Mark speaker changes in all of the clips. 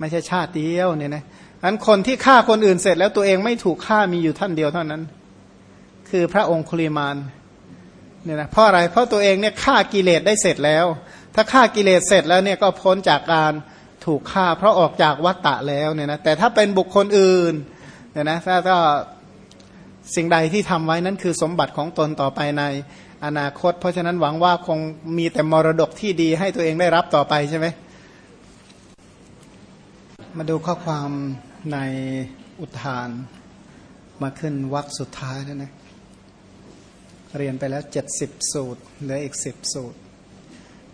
Speaker 1: ไม่ใช่ชาติเดียวเนี่ยนะอันคนที่ฆ่าคนอื่นเสร็จแล้วตัวเองไม่ถูกฆ่ามีอยู่ท่านเดียวเท่านั้น คือพระองค์คุลิมานเนี่ยนะเพราะอะไรเพราะตัวเองเนี่ยฆ่ากิเลสได้เสร็จแล้ว ถ้าฆ่ากิเลสเสร็จแล้วเนี่ยก็พ้นจากการถูกฆ่า เพราะออกจากวัฏฏะแล้วเนี่ยนะแต่ถ้าเป็นบุคคลอื่นเนี่ยนะถ้าก็สิ่งใดที่ทำไว้นั้นคือสมบัติของตนต่อไปในอนาคต เพราะฉะนั้นหวังว่าคงมีแต่มรดกที่ดีให้ตัวเองได้รับต่อไปใช่ไหม มาดูข้อความในอุทานมาขึ้นวรรคสุดท้ายแล้วนะ เรียนไปแล้วเจ็ดสิบสูตรเหลืออีกสิบสูตร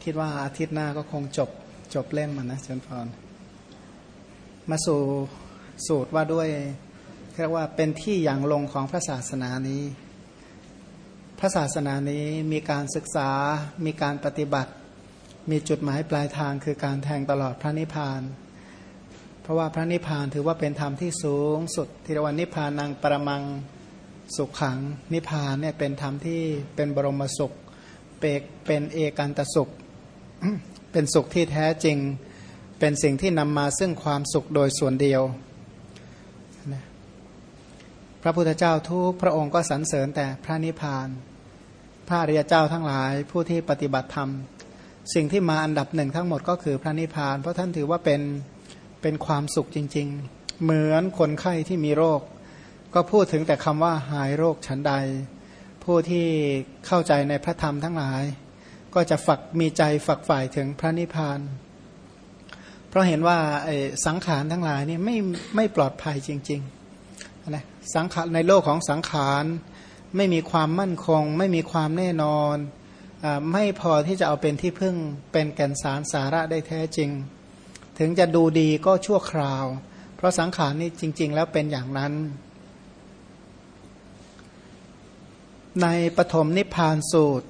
Speaker 1: คิดว่าอาทิตย์หน้าก็คงจบจบเล่มมันนะเจนพรมาสู่สูตรว่าด้วยเรียกว่าเป็นที่อย่างลงของพระศาสนานี้ พระศาสนานี้มีการศึกษา มีการปฏิบัติ มีจุดหมายปลายทางคือการแทงตลอดพระนิพพาน เพราะว่าพระนิพพานถือว่าเป็นธรรมที่สูงสุดที่เรียกว่านิพพานังประมังสุขขังนิพพานเนี่ยเป็นธรรมที่เป็นบรมสุขเปกเป็นเอกันตสุข เป็นสุขที่แท้จริง เป็นสิ่งที่นำมาซึ่งความสุขโดยส่วนเดียว พระพุทธเจ้าทุกพระองค์ก็สรรเสริญแต่พระนิพพาน พระอริยเจ้าทั้งหลายผู้ที่ปฏิบัติธรรม สิ่งที่มาอันดับหนึ่งทั้งหมดก็คือพระนิพพาน เพราะท่านถือว่าเป็น เป็นความสุขจริง ๆ เหมือนคนไข้ที่มีโรค ก็พูดถึงแต่คำว่าหายโรคฉันใด ผู้ที่เข้าใจในพระธรรมทั้งหลาย ก็จะฝักมีใจฝักฝ่ายถึงพระนิพพาน เพราะเห็นว่าสังขารทั้งหลายนี่ไม่ไม่ปลอดภัยจริงๆนะสังขารในโลกของสังขารไม่มีความมั่นคง ไม่มีความแน่นอนอไม่พอที่จะเอาเป็นที่พึ่งเป็นแก่นสารสาระได้แท้จริง ถึงจะดูดีก็ชั่วคราว เพราะสังขารนี่จริง ๆ แล้วเป็นอย่างนั้น ในปฐมนิพพานสูตร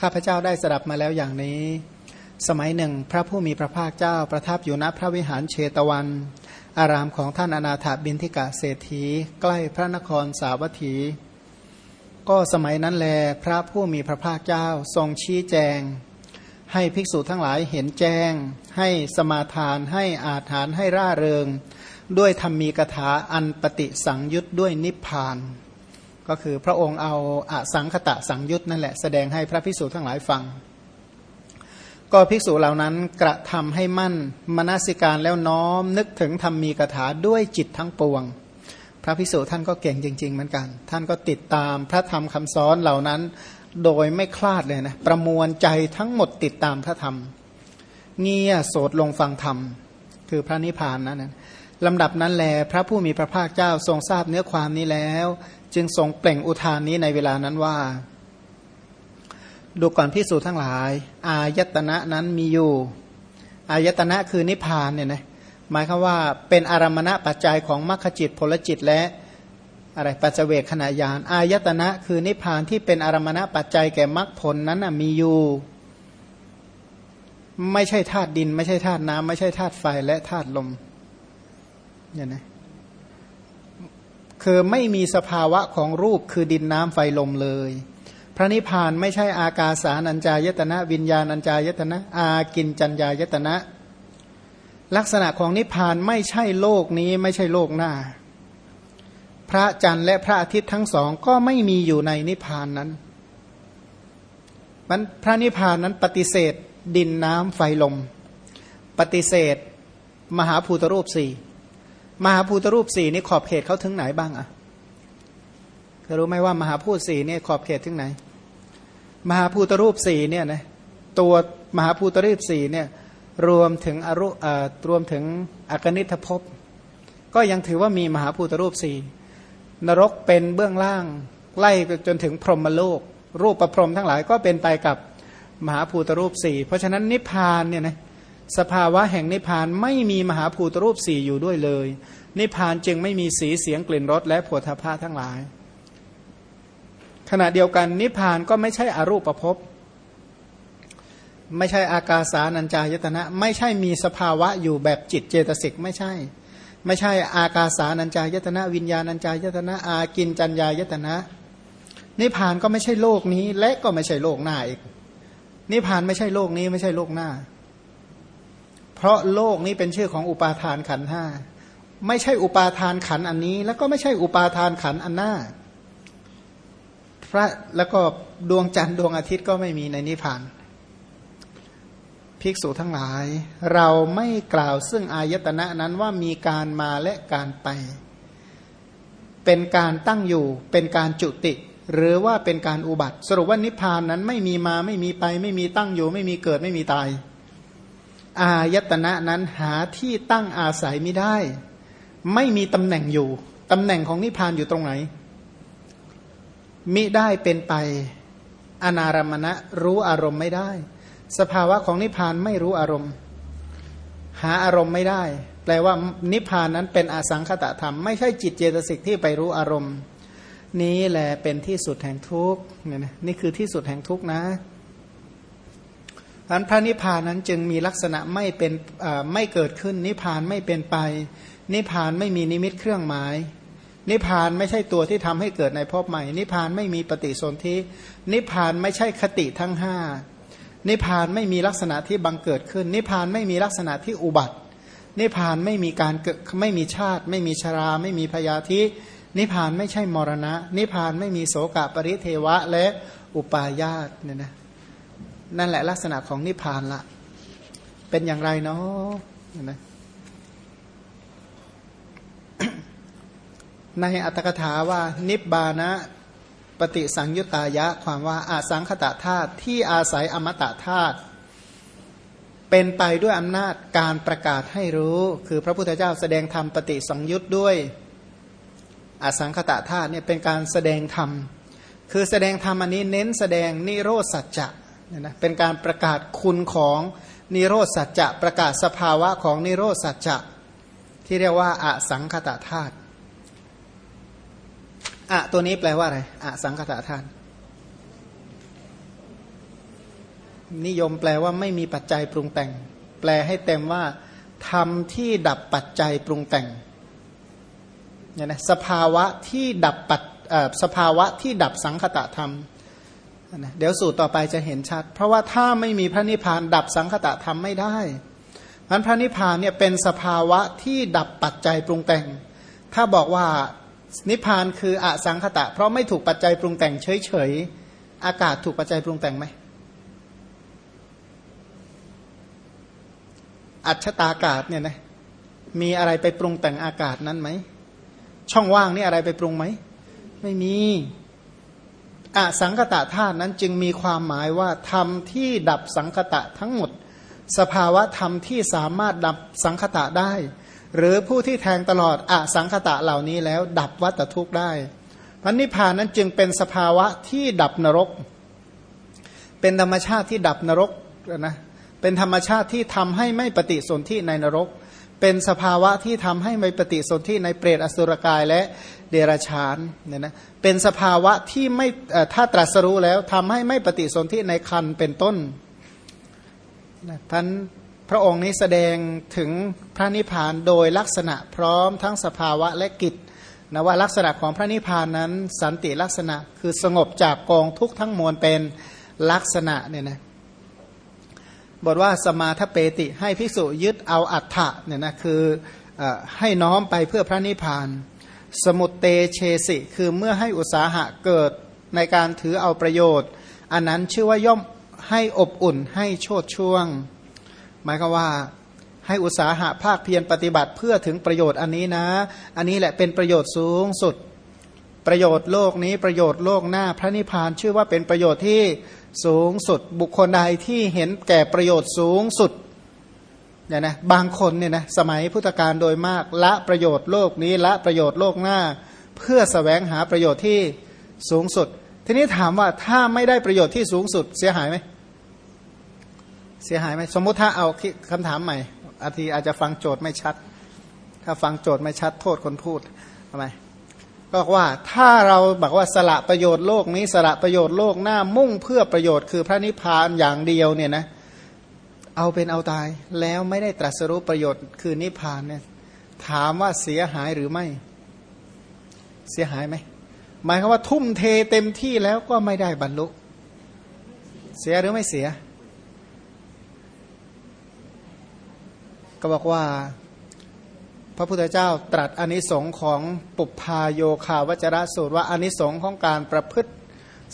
Speaker 1: ข้าพเจ้าได้สดับมาแล้วอย่างนี้ สมัยหนึ่ง พระผู้มีพระภาคเจ้าประทับอยู่ณพระวิหารเชตวัน อารามของท่านอนาถาบินทิกะเศรษฐี ใกล้พระนครสาวัตถี ก็สมัยนั้นแล พระผู้มีพระภาคเจ้าทรงชี้แจง ให้ภิกษุทั้งหลายเห็นแจ้ง ให้สมาทาน ให้อาถานให้ร่าเริง ด้วยธรรมีกถาอันปฏิสังยุตด้วยนิพพาน ก็คือพระองค์เอาอสังคตะสังยุตนั่นแหละแสดงให้พระภิกษุทั้งหลายฟัง ก็ภิกษุเหล่านั้นกระทำให้มั่นมนสิการแล้วน้อมนึกถึงธรรมีกถาด้วยจิตทั้งปวง พระภิกษุท่านก็เก่งจริง ๆ เหมือนกัน ท่านก็ติดตามพระธรรมคำสอนเหล่านั้น โดยไม่คลาดเลยนะประมวลใจทั้งหมดติดตามพระธรรม เงียโสดลงฟังธรรม คือพระนิพพานนั้นลำดับนั้นแลพระผู้มีพระภาคเจ้าทรงทราบเนื้อความนี้แล้ว จึงทรงเปล่งอุทานนี้ในเวลานั้นว่า ดูก่อนพิสูจทั้งหลาย อายตนะนั้นมีอยู่ อายตนะคือนิพพานเนี่ยนะหมายคือว่าเป็นอารมณะปัจจัยของมรรคจิตผลจิตและ อะไรปัจเจเวกขณะยานอายตนะ คือนิพพานที่เป็นอารมณะปัจจัยแก่มรรคผลนั้นมีอยู่ไม่ใช่ธาตุดิน ไม่ใช่ธาตุน้ำไม่ใช่ธาตุไฟและธาตุลมเนี่ยนะคือไม่มีสภาวะของรูปคือดินน้ำไฟลมเลย พระนิพพานไม่ใช่อากาสานัญจายตนะ วิญญาณัญจายตนะ อากินจัญญายตนะ ลักษณะของนิพพานไม่ใช่โลกนี้ไม่ใช่โลกหน้า พระจันทร์และพระอาทิตย์ทั้งสองก็ไม่มีอยู่ในนิพพานนั้นมันพระนิพพานนั้นปฏิเสธดินน้ำไฟลม ปฏิเสธ มหาภูตรูปสี่มหาภูตรูปสี่นี่ขอบเขตเขาถึงไหนบ้างอะรู้ไหมว่ามหาพูดสี่เนี่ยขอบเขตถึงไหน มหาภูตรูปสี่เนี่ยนะตัวมหาภูตรูปสี่เนี่ยรวมถึงอรุรวมถึงอกนิทภพก็ยังถือว่ามีมหาภูตรูปสี่ นรกเป็นเบื้องล่างไล่จนถึงพรหมโลก รูปประพรหมทั้งหลายก็เป็นไปกับมหาภูตรูปสี่เพราะฉะนั้นนิพพานเนี่ยนะสภาวะแห่งนิพพานไม่มีมหาภูตรูปสี่อยู่ด้วยเลย นิพพานจึงไม่มีสีเสียงกลิ่นรสและผลทพะทั้งหลาย ขณะเดียวกันนิพพานก็ไม่ใช่อรูปภพบไม่ใช่อากาสานัญจายตนะ ไม่ใช่มีสภาวะอยู่แบบจิตเจตสิกไม่ใช่ ไม่ใช่อากาสานัญจายตนะ วิญญาณัญจายตนะ อากินจัญญายตนะ นิพพานก็ไม่ใช่โลกนี้ และก็ไม่ใช่โลกหน้าอีก นิพพานไม่ใช่โลกนี้ไม่ใช่โลกหน้า เพราะโลกนี้เป็นชื่อของอุปาทานขันห้าไม่ใช่อุปาทานขันอันนี้ แล้วก็ไม่ใช่อุปาทานขันอันหน้า พระแล้วก็ดวงจันทร์ดวงอาทิตย์ก็ไม่มีในนิพพาน ภิกษุทั้งหลาย เราไม่กล่าวซึ่งอายตนะนั้นว่ามีการมาและการไป เป็นการตั้งอยู่ เป็นการจุติ หรือว่าเป็นการอุบัติ สรุปว่านิพพานนั้นไม่มีมาไม่มีไป ไม่มีตั้งอยู่ ไม่มีเกิดไม่มีตาย อายตนะนั้นหาที่ตั้งอาศัยไม่ได้ ไม่มีตำแหน่งอยู่ตำแหน่งของนิพพานอยู่ตรงไหน มิได้เป็นไป อนารมณะรู้อารมณ์ไม่ได้ สภาวะของนิพพานไม่รู้อารมณ์ หาอารมณ์ไม่ได้ แปลว่านิพพานนั้นเป็นอสังขตธรรม ไม่ใช่จิตเจตสิกที่ไปรู้อารมณ์ นี้แหละเป็นที่สุดแห่งทุกข์เนี่ยนะนี่คือที่สุดแห่งทุกข์นะอันพระนิพพานนั้นจึงมีลักษณะไม่เป็นไม่เกิดขึ้น นิพพานไม่เป็นไป นิพพานไม่มีนิมิตเครื่องหมาย นิพพานไม่ใช่ตัวที่ทำให้เกิดในภพใหม่ นิพพานไม่มีปฏิสนธินิพพานไม่ใช่คติทั้งห้า นิพพานไม่มีลักษณะที่บังเกิดขึ้น นิพพานไม่มีลักษณะที่อุบัติ นิพพานไม่มีการเกิดไม่มีชาติ ไม่มีชรา ไม่มีพยาธิ นิพพานไม่ใช่มรณะ นิพพานไม่มีโสกปริเทวะและอุปาญาตเนี่ยนะนั่นแหละลักษณะของนิพพานละเป็นอย่างไรเนาะนะในอัตถกถาว่านิบานะ ปฏิสังยุตตายะความว่าอาสังคตะธาตุที่อาศัยอมตะธาตุเป็นไปด้วยอำนาจการประกาศให้รู้ คือพระพุทธเจ้าแสดงธรรมปฏิสังยุตด้วยอสังคตะธาตุเนี่ยเป็นการแสดงธรรม คือแสดงธรรมอันนี้เน้นแสดงนิโรธสัจจะเนี่ยนะเป็นการประกาศคุณของนิโรธสัจจะประกาศสภาวะของนิโรธสัจจะที่เรียกว่าอสังคตะธาตุ อะตัวนี้แปลว่าอะไรอะสังคตะธาตุนิยมแปลว่าไม่มีปัจจัยปรุงแต่ง แปลให้เต็มว่าทำที่ดับปัจจัยปรุงแต่งเนี่ยนะสภาวะที่ดับปัจสภาวะที่ดับสังคตะธรรมนะเดี๋ยวสูตรต่อไปจะเห็นชัด เพราะว่าถ้าไม่มีพระนิพพานดับสังคตะธรรมไม่ได้พันพระนิพพานเนี่ยเป็นสภาวะที่ดับปัจจัยปรุงแต่ง ถ้าบอกว่า นิพพานคืออสังขตะ เพราะไม่ถูกปัจจัยปรุงแต่งเฉยๆ อากาศถูกปัจจัยปรุงแต่งไหม อัจฉตากาศเนี่ยนะมีอะไรไปปรุงแต่งอากาศนั้นไหม ช่องว่างนี่อะไรไปปรุงไหม ไม่มีอสังคตะธาตุนั้นจึงมีความหมายว่าธรรมที่ดับสังคตะทั้งหมด สภาวะธรรมที่สามารถดับสังคตะได้ หรือผู้ที่แทงตลอดอสังคตะเหล่านี้แล้ว ดับวัตทุกข์ได้พันนิพพานนั้นจึงเป็นสภาวะที่ดับนรก เป็นธรรมชาติที่ดับนรกนะเป็นธรรมชาติที่ทำให้ไม่ปฏิสนธิในนรก เป็นสภาวะที่ทำให้ไม่ปฏิสนธิในเปรตอสุรกายและเดรัจฉานเนี่ยนะเป็นสภาวะที่ไม่ถ้าตรัสรู้แล้วทำให้ไม่ปฏิสนธิในคันเป็นต้นท่าน พระองค์นี้แสดงถึงพระนิพพานโดยลักษณะพร้อมทั้งสภาวะและกิจนะว่าลักษณะของพระนิพพานนั้น สันติลักษณะคือสงบจากกองทุกทั้งมวลเป็นลักษณะเนี่ยนะบทว่าสมาทเปติให้ภิกษุยึดเอาอัฏฐะเนี่ยนะคืออให้น้อมไปเพื่อพระนิพพาน สมุตเตเชสิ คือเมื่อให้อุตสาหะเกิดในการถือเอาประโยชน์ อันนั้นชื่อว่าย่อมให้อบอุ่นให้โชดช่วง หมายก็ว่าให้อุตสาหะภาคเพียรปฏิบัติเพื่อถึงประโยชน์อันนี้นะ อันนี้แหละเป็นประโยชน์สูงสุด ประโยชน์โลกนี้ประโยชน์โลกหน้าพระนิพพานชื่อว่าเป็นประโยชน์ที่สูงสุด บุคคลใดที่เห็นแก่ประโยชน์สูงสุดเนี่ยนะบางคนเนี่ยนะสมัยพุทธกาลโดยมากละประโยชน์โลกนี้ละประโยชน์โลกหน้า เพื่อสแสวงหาประโยชน์ที่สูงสุด ทีนี้ถามว่าถ้าไม่ได้ประโยชน์ที่สูงสุดเสียหายไหม เสียหายไหมสมมุติถ้าเอาคำถามใหม่อาทีอาจจะฟังโจทย์ไม่ชัด ถ้าฟังโจทย์ไม่ชัดโทษคนพูดทำไมก็ว่าถ้าเราบอกว่าสละประโยชน์โลกนี้สละประโยชน์โลกหน้ามุ่งเพื่อประโยชน์คือพระนิพพานอย่างเดียวเนี่ยนะเอาเป็นเอาตายแล้วไม่ได้ตรัสรู้ประโยชน์คือนิพพานเนี่ยถามว่าเสียหายหรือไม่ เสียหายไหมหมายความว่าทุ่มเทเต็มที่แล้วก็ไม่ได้บรรลุ เสียหรือไม่เสีย ก็บอกว่า พระพุทธเจ้าตรัสอนิสงค์ของปุพพาโยคาวจระสูตรว่าอนิสงค์ของการประพฤติ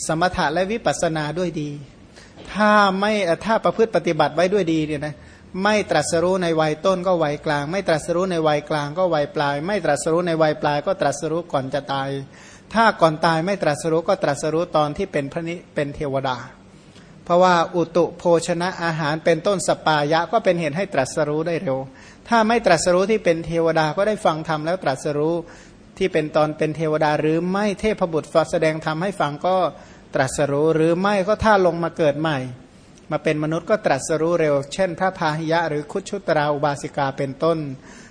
Speaker 1: สมถะและวิปัสสนาด้วยดี ถ้าไม่ถ้าประพฤติปฏิบัติไว้ด้วยดีเนี่ยนะไม่ตรัสรู้ในวัยต้นก็วัยกลาง ไม่ตรัสรู้ในวัยกลางก็วัยปลาย ไม่ตรัสรู้ในวัยปลายก็ตรัสรู้ก่อนจะตาย ถ้าก่อนตายไม่ตรัสรู้ก็ตรัสรู้ตอนที่เป็นพระนิเป็นเทวดา ราะว่าอุตุโภชนะอาหารเป็นต้นสปายะก็เป็นเหตุให้ตรัสรู้ได้เร็ว ถ้าไม่ตรัสรู้ที่เป็นเทวดาก็ได้ฟังธรรมแล้วตรัสรู้ที่เป็นตอนเป็นเทวดาหรือไม่เทพบุตรแสดงธรรมให้ฟังก็ตรัสรู้หรือไม่ก็ถ้าลงมาเกิดใหม่ มาเป็นมนุษย์ก็ตรัสรู้เร็ว เช่น พระพาหิยะหรือคุชุตราอุบาสิกาเป็นต้น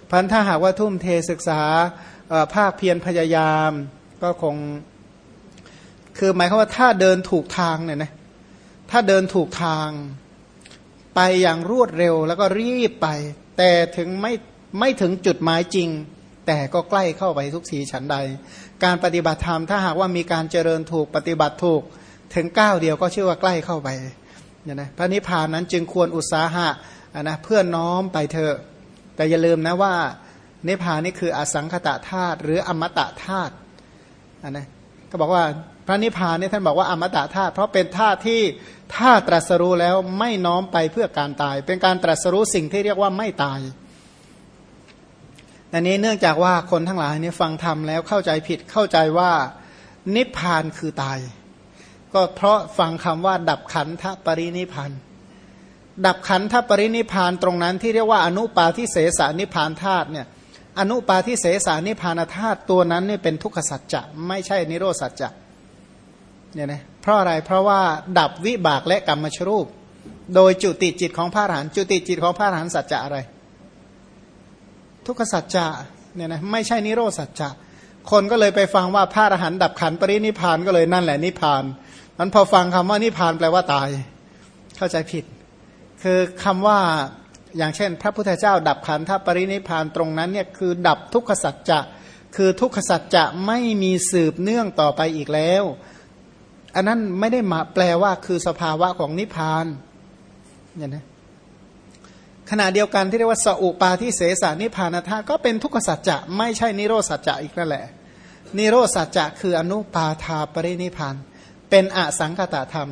Speaker 1: พันถ้าหากว่าทุ่มเทศึกษาภาคเพียรพยายามก็คง คือหมายความว่าถ้าเดินถูกทางเนี่ยนะ ถ้าเดินถูกทาง ไปอย่างรวดเร็วแล้วก็รีบไป แต่ถึงไม่ไม่ถึงจุดหมายจริง แต่ก็ใกล้เข้าไปทุกทีฉันใด การปฏิบัติธรรมถ้าหากว่ามีการเจริญถูกปฏิบัติถูก ถึงก้าวเดียวก็ชื่อว่าใกล้เข้าไปเนี่ยนะพระนิพพานนั้นจึงควรอุตสาหะนะเพื่อน้อมไปเถอะ แต่อย่าลืมนะว่านิพพานนี่คืออสังขตะธาตุหรืออมตะธาตุนะก็บอกว่าพระนิพพานนี่ท่านบอกว่าอมตะธาตุเพราะเป็นธาตุที่ ถ้าตรัสรู้แล้วไม่น้อมไปเพื่อการตาย เป็นการตรัสรู้สิ่งที่เรียกว่าไม่ตายอันนี้เนื่องจากว่าคนทั้งหลายนี่ฟังธรรมแล้วเข้าใจผิดเข้าใจว่านิพพานคือตาย ก็เพราะฟังคำว่า ดับขันธปรินิพานดับขันธปรินิพานตรงนั้นที่เรียกว่าอนุปาทิเสสานิพานธาตุเนี่ยอนุปาทิเสสานิพานธาตุตัวนั้นนี่เป็นทุกขสัจจะไม่ใช่นิโรสัจจะเนี่ยนะ เพราะอะไร เพราะว่าดับวิบากและกรรมชรูป โดยจุติจิตของพระอรหันต์จุติจิตของพระอรหันต์สัจจะอะไร ทุกขสัจจะเนี่ยนะไม่ใช่นิโรสัจจะ คนก็เลยไปฟังว่าพระอรหันต์ดับขันปรินิพานก็เลยนั่นแหละนิพานมันพอฟังคำว่านิพานแปลว่าตาย เข้าใจผิด คือคำว่าอย่างเช่น พระพุทธเจ้า ดับขันธปรินิพานตรงนั้นเนี่ยคือดับทุกขสัจจะ คือทุกขสัจจะไม่มีสืบเนื่องต่อไปอีกแล้ว อันนั้นไม่ได้มาแปลว่าคือสภาวะของนิพพานเนี่ยนะขณะเดียวกันที่เรียกว่าสอุปาทิเสสานิพานธาก็เป็นทุกขสัจจะไม่ใช่นิโรสัจจะอีกนั่นแหละ นิโรสัจจะคืออนุปาทาปรินิพาน เป็นอสังคตธรรม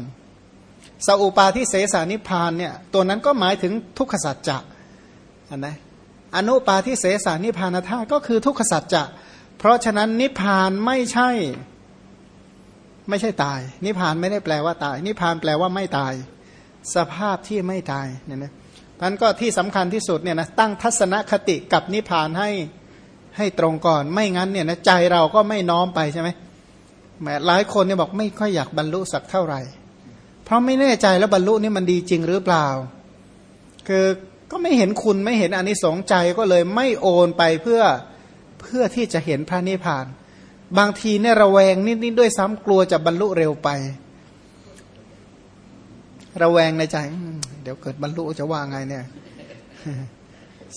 Speaker 1: สอุปาทิเสสานิพานเนี่ยตัวนั้นก็หมายถึงทุกขสัจจะอันนะอนุปาทิเสสานิพานธาก็คือทุกขสัจจะ เพราะฉะนั้นนิพานไม่ใช่ ไม่ใช่ตาย นิพานไม่ได้แปลว่าตาย นิพานแปลว่าไม่ตาย สภาพที่ไม่ตายเนี่ยนะพันก็ที่สำคัญที่สุดเนี่ยนะตั้งทัศนคติกับนิพพานให้ให้ตรงก่อน ไม่งั้นเนี่ยนะใจเราก็ไม่น้อมไปใช่ไหมแม้หลายคนเนี่ยบอกไม่ค่อยอยากบรรลุสักเท่าไหร่ เพราะไม่แน่ใจแล้วบรรลุนี่มันดีจริงหรือเปล่า คือก็ไม่เห็นคุณไม่เห็นอนนิสงส์ใจก็เลยไม่โอนไปเพื่อเพื่อที่จะเห็นพระนิพพาน บางทีเนี่ยระแวงนิดๆด้วยซ้ำกลัวจะบรรลุเร็วไป ระแวงในใจ เดี๋ยวเกิดบรรลุจะว่าไงเนี่ย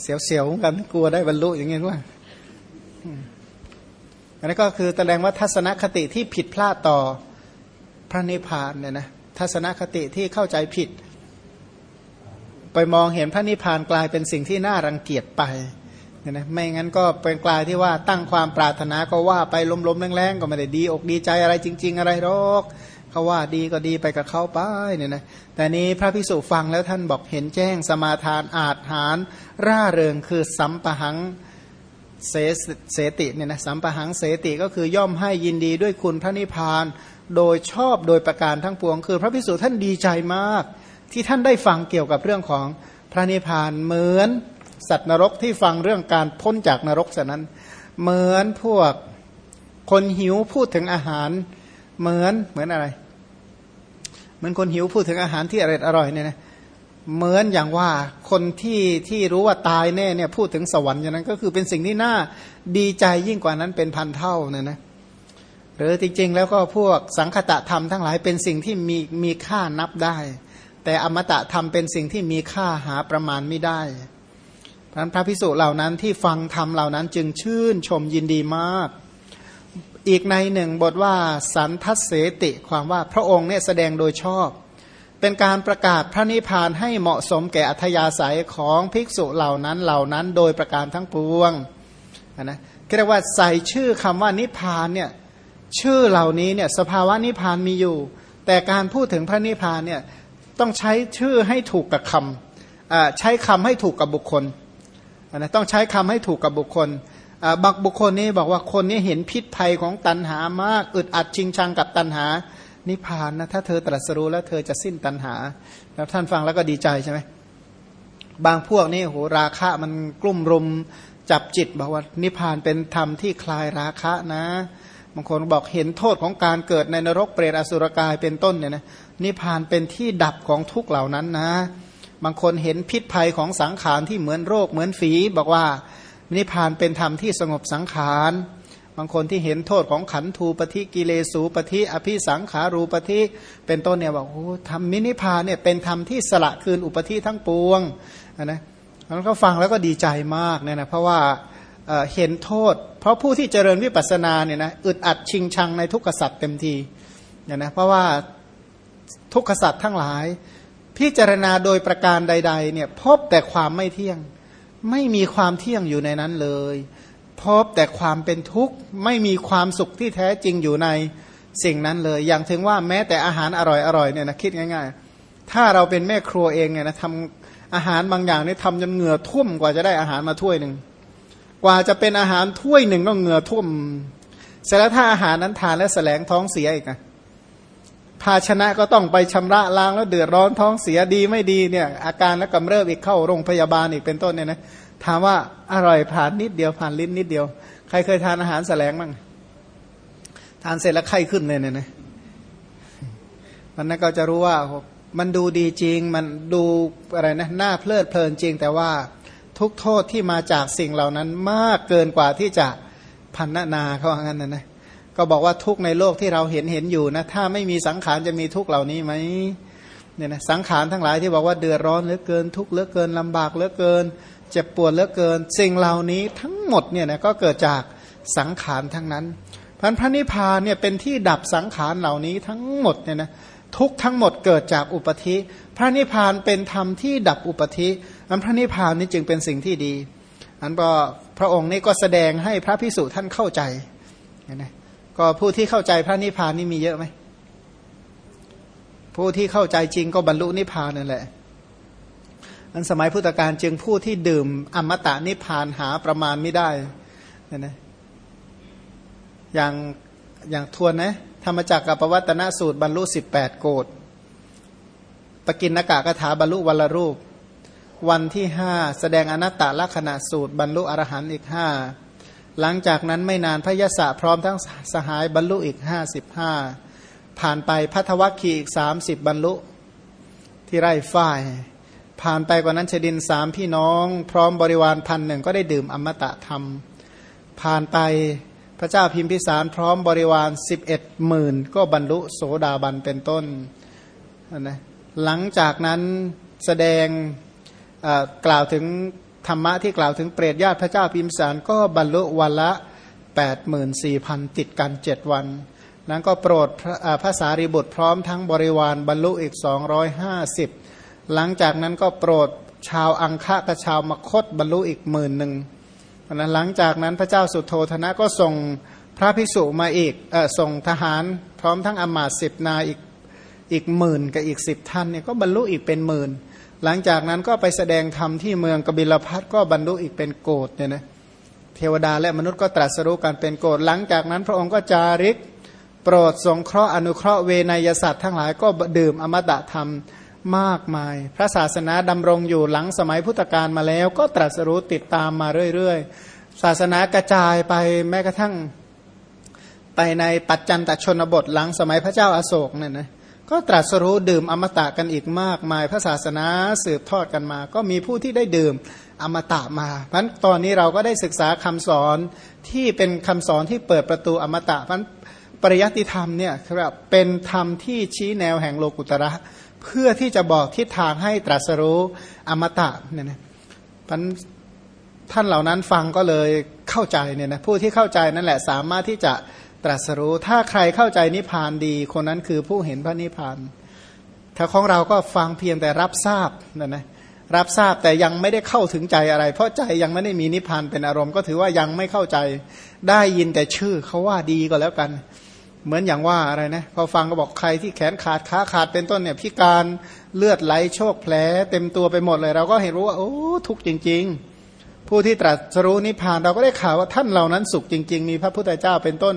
Speaker 1: เสียวๆกันกลัวได้บรรลุอย่างเงี้ยว่าอันนี้ก็คือแสดงว่าทัศนคติที่ผิดพลาดต่อพระนิพพานเนี่ยนะทัศนคติที่เข้าใจผิด ไปมองเห็นพระนิพพานกลายเป็นสิ่งที่น่ารังเกียจไป เนี่ยนะไม่งั้นก็เป็นกลายที่ว่าตั้งความปรารถนาก็ว่าไปล้มๆแรงๆก็ไม่ได้ดีอกดีใจอะไรจริง ๆ อะไรหรอกเขาว่าดีก็ดีไปกับเขาไปเนี่ยนะแต่นี้พระพิสุฟังแล้วท่านบอกเห็นแจ้งสมาทานอาจหาร ร่าเริงคือสัมปะหังเสเสติเนี่ยนะสัมปะหังเสติก็คือย่อมให้ยินดีด้วยคุณพระนิพพาน โดยชอบโดยประการทั้งปวง คือ พระพิสุท่านดีใจมาก ที่ท่านได้ฟังเกี่ยวกับเรื่องของพระนิพพานเหมือน สัตว์นรกที่ฟังเรื่องการพ้นจากนรกฉะนั้น เหมือนพวกคนหิวพูดถึงอาหาร เหมือนเหมือนอะไร เหมือนคนหิวพูดถึงอาหารที่อร่อยอร่อยเนี่ยนะเหมือนอย่างว่าคนที่ที่รู้ว่าตายแน่เนี่ยพูดถึงสวรรค์อย่างนั้น ก็คือเป็นสิ่งที่น่าดีใจยิ่งกว่านั้นเป็นพันเท่าเนี่ยนะหรือจริงๆ แล้วก็พวกสังคตะธรรมทั้งหลายเป็นสิ่งที่มีมีค่านับได้ แต่อมตะธรรมเป็นสิ่งที่มีค่าหาประมาณไม่ได้ พระพระพิสุเหล่านั้นที่ฟังธรรมเหล่านั้นจึงชื่นชมยินดีมาก อีกในหนึ่งบทว่าสันทัศเสติความว่าพระองค์เนี่ยแสดงโดยชอบ เป็นการประกาศพระนิพพานให้เหมาะสมแก่อัธยาศัยของภิกษุเหล่านั้นเหล่านั้นโดยประการทั้งปวงนะเรียกว่าใส่ชื่อคำว่านิพพานเนี่ยชื่อเหล่านี้เนี่ยสภาวะนิพพานมีอยู่ แต่การพูดถึงพระนิพพานเนี่ยต้องใช้ชื่อให้ถูกกับคำใช้คำให้ถูกกับบุคคล นะต้องใช้คำให้ถูกกับบุคคลบักบุคคลนี้บอกว่าคนนี้เห็นพิษภัยของตัณหามาก อึดอัดชิงชังกับตัณหา นิพานนะถ้าเธอตรัสรู้แล้วเธอจะสิ้นตัณหา แล้วท่านฟังแล้วก็ดีใจใช่ไหมบางพวกนี่โหราคะมันกลุ่มรุมจับจิตบอกว่านิพานเป็นธรรมที่คลายราคะนะบางคนบอกเห็นโทษของการเกิดในนรกเปรตอสุรกายเป็นต้นเนี่ยนะนิพานเป็นที่ดับของทุกเหล่านั้นนะ บางคนเห็นพิษภัยของสังขารที่เหมือนโรคเหมือนฝี บอกว่านิพพานเป็นธรรมที่สงบสังขารบางคนที่เห็นโทษของขันธูปฏิกิเลสูปฏิอภิสังขารูปฏิเป็นต้นเนี่ยบอกโอ้ธรรมนิพพานเนี่ยเป็นธรรมที่สละคืนอุปธิทั้งปวงนะแล้วก็ฟังแล้วก็ดีใจมากเนี่ยนะเพราะว่าเห็นโทษ เพราะผู้ที่เจริญวิปัสสนาเนี่ยนะอึดอัดชิงชังในทุกขสัตว์เต็มทีเนี่ยนะเพราะว่าทุกขสัตว์ทั้งหลาย พิจารณาโดยประการใด ๆ เนี่ยพบแต่ความไม่เที่ยง ไม่มีความเที่ยงอยู่ในนั้นเลย พบแต่ความเป็นทุกข์ไม่มีความสุขที่แท้จริงอยู่ในสิ่งนั้นเลย อย่างถึงว่าแม้แต่อาหารอร่อยๆเนี่ยนะคิดง่าย ๆ ถ้าเราเป็นแม่ครัวเองเนี่ยนะทำอาหารบางอย่างนี่ทำจนเหงื่อท่วมกว่าจะได้อาหารมาถ้วยหนึ่งกว่าจะเป็นอาหารถ้วยหนึ่งต้องเหงื่อท่วมเสร็จแล้วถ้าอาหารนั้นทานแล้วแสลงท้องเสียอีกนะ ภาชนะก็ต้องไปชำระล้างแล้วเดือดร้อนท้องเสียดีไม่ดีเนี่ย อาการแล้วกำเริบอีกเข้าโรงพยาบาลอีกเป็นต้นเนี่ยนะถามว่าอร่อยผ่านนิดเดียวผ่านลิ้นนิดเดียว ใครเคยทานอาหารแสลงบ้างทานเสร็จแล้วไข้ขึ้นเลยเนี่ยนะมันนั่นก็จะรู้ว่ามันดูดีจริง มันดูอะไรนะหน้าเพลิดเพลินจริง แต่ว่าทุกโทษที่มาจากสิ่งเหล่านั้นมากเกินกว่าที่จะพันนาเขาว่างั้นนะนะ ก็บอกว่าทุกในโลกที่เราเห็นเห็นอยู่นะถ้าไม่มีสังขารจะมีทุกเหล่านี้ไหมเนี่ยนะสังขารทั้งหลายที่บอกว่าเดือดร้อนเหลือเกิน ทุกเหลือเกินลำบากเหลือเกิน เจ็บปวดเหลือเกิน สิ่งเหล่านี้ทั้งหมดเนี่ยนะก็เกิดจากสังขารทั้งนั้นพันพระนิพพานเนี่ยเป็นที่ดับสังขารเหล่านี้ทั้งหมดเนี่ยนะทุกทั้งหมดเกิดจากอุปธิ พระนิพพานเป็นธรรมที่ดับอุปธิอันพระนิพพานนี่จึงเป็นสิ่งที่ดี อันพอพระองค์นี้ก็แสดงให้พระพิสุท่านเข้าใจนะ ก็ผู้ที่เข้าใจพระนิพพานนี่มีเยอะไหมผู้ที่เข้าใจจริงก็บรรลุนิพพานนั่นแหละอันสมัยพุทธกาลจึงผู้ที่ดื่มอมตะนิพพานหาประมาณไม่ได้นะนะอย่างอย่างทวนนะธรรมจักรกับปวัตนสูตรบรรลุสิบแปดโกดปกินนกะกถาบรรลุวัลรูป วันที่ห้าแสดงอนัตตลักษณะสูตรบรรลุอรหันต์อีกห้า หลังจากนั้นไม่นานพระยศะพร้อมทั้งสหายบรรลุอีกห้าสิบห้าผ่านไปพัทวัคคีอีกสามสิบบรรลุ ที่ไร่ฝ้าย ผ่านไปกว่านั้นชดินสามพี่น้อง พร้อมบริวารพันหนึ่งก็ได้ดื่มอมตะธรรม ผ่านไปพระเจ้าพิมพิสารพร้อมบริวารสิบเอ็ดหมื่นก็บรรลุโสดาบันเป็นต้นนะหลังจากนั้นแสดงกล่าวถึง ธรรมะที่กล่าวถึงเปรตญาติพระเจ้าพิมสารก็บรรลุวันละ 8 4 0 0 0 ติดกันเจ็ดวัน นั้นก็โปรดพระสารีบุตรพร้อมทั้งบริวารบรรลุอีก 250 หลังจากนั้นก็โปรดชาวอังคะกับชาวมคตบรรลุอีกหมื่นหนึ่งนั้นหลังจากนั้นพระเจ้าสุโธธนะก็ส่งพระภิกษุมาอีกอส่งทหารพร้อมทั้งอมาตสิบนาอีกอีกหมื่นกับอีกสิบท่านเนี่ยก็บรรลุอีกเป็นหมื่น หลังจากนั้นก็ไปแสดงธรรมที่เมืองกบิลพัทก็บรรลุอีกเป็นโกดเนี่ยนะเทวดาและมนุษย์ก็ตรัสรู้กันเป็นโกดหลังจากนั้น พระองค์ก็จาริกโปรดสงเคราะห์อนุเคราะห์เวนยสัตว์ทั้งหลายก็ดื่มอมตะธรรมมากมาย พระศาสนาดำรงอยู่หลังสมัยพุทธกาลมาแล้ว ก็ตรัสรู้ติดตามมาเรื่อยๆ ศาสนากระจายไปแม้กระทั่งไปในปัจจันตชนบทหลังสมัยพระเจ้าอาโศกเนี่ยนะ ก็ตรัสรู้ดื่มอมตะกันอีกมากมายพระศาสนาสืบทอดกันมา ก็มีผู้ที่ได้ดื่มอมตะมาเพราะตอนนี้เราก็ได้ศึกษาคำสอนที่เป็นคำสอนที่เปิดประตูอมตะเพราะปริยัติธรรมเนี่ยครับเป็นธรรมที่ชี้แนวแห่งโลกุตระ เพื่อที่จะบอกทิศทางให้ตรัสรู้อมตะเนี่ยนะพันท่านเหล่านั้นฟังก็เลยเข้าใจเนี่ยนะผู้ที่เข้าใจนั่นแหละสามารถที่จะ ตรัสรู้ถ้าใครเข้าใจนิพพานดี คนนั้นคือผู้เห็นพระนิพพาน ถ้าของเราก็ฟังเพียงแต่รับทราบนั่นนะรับทราบแต่ยังไม่ได้เข้าถึงใจอะไร เพราะใจยังไม่ได้มีนิพพานเป็นอารมณ์ก็ถือว่ายังไม่เข้าใจได้ยินแต่ชื่อเขาว่าดีก็แล้วกัน เหมือนอย่างว่าอะไรนะพอฟังก็บอกใครที่แขนขาดขาขาดเป็นต้นเนี่ยพิการเลือดไหลโชคแผล เต็มตัวไปหมดเลย เราก็เห็นรู้ว่าโอ้ทุกข์จริง ๆ ผู้ที่ตรัสรู้นิพพานเราก็ได้ข่าวว่าท่านเหล่านั้นสุขจริง ๆ มีพระพุทธเจ้าเป็นต้น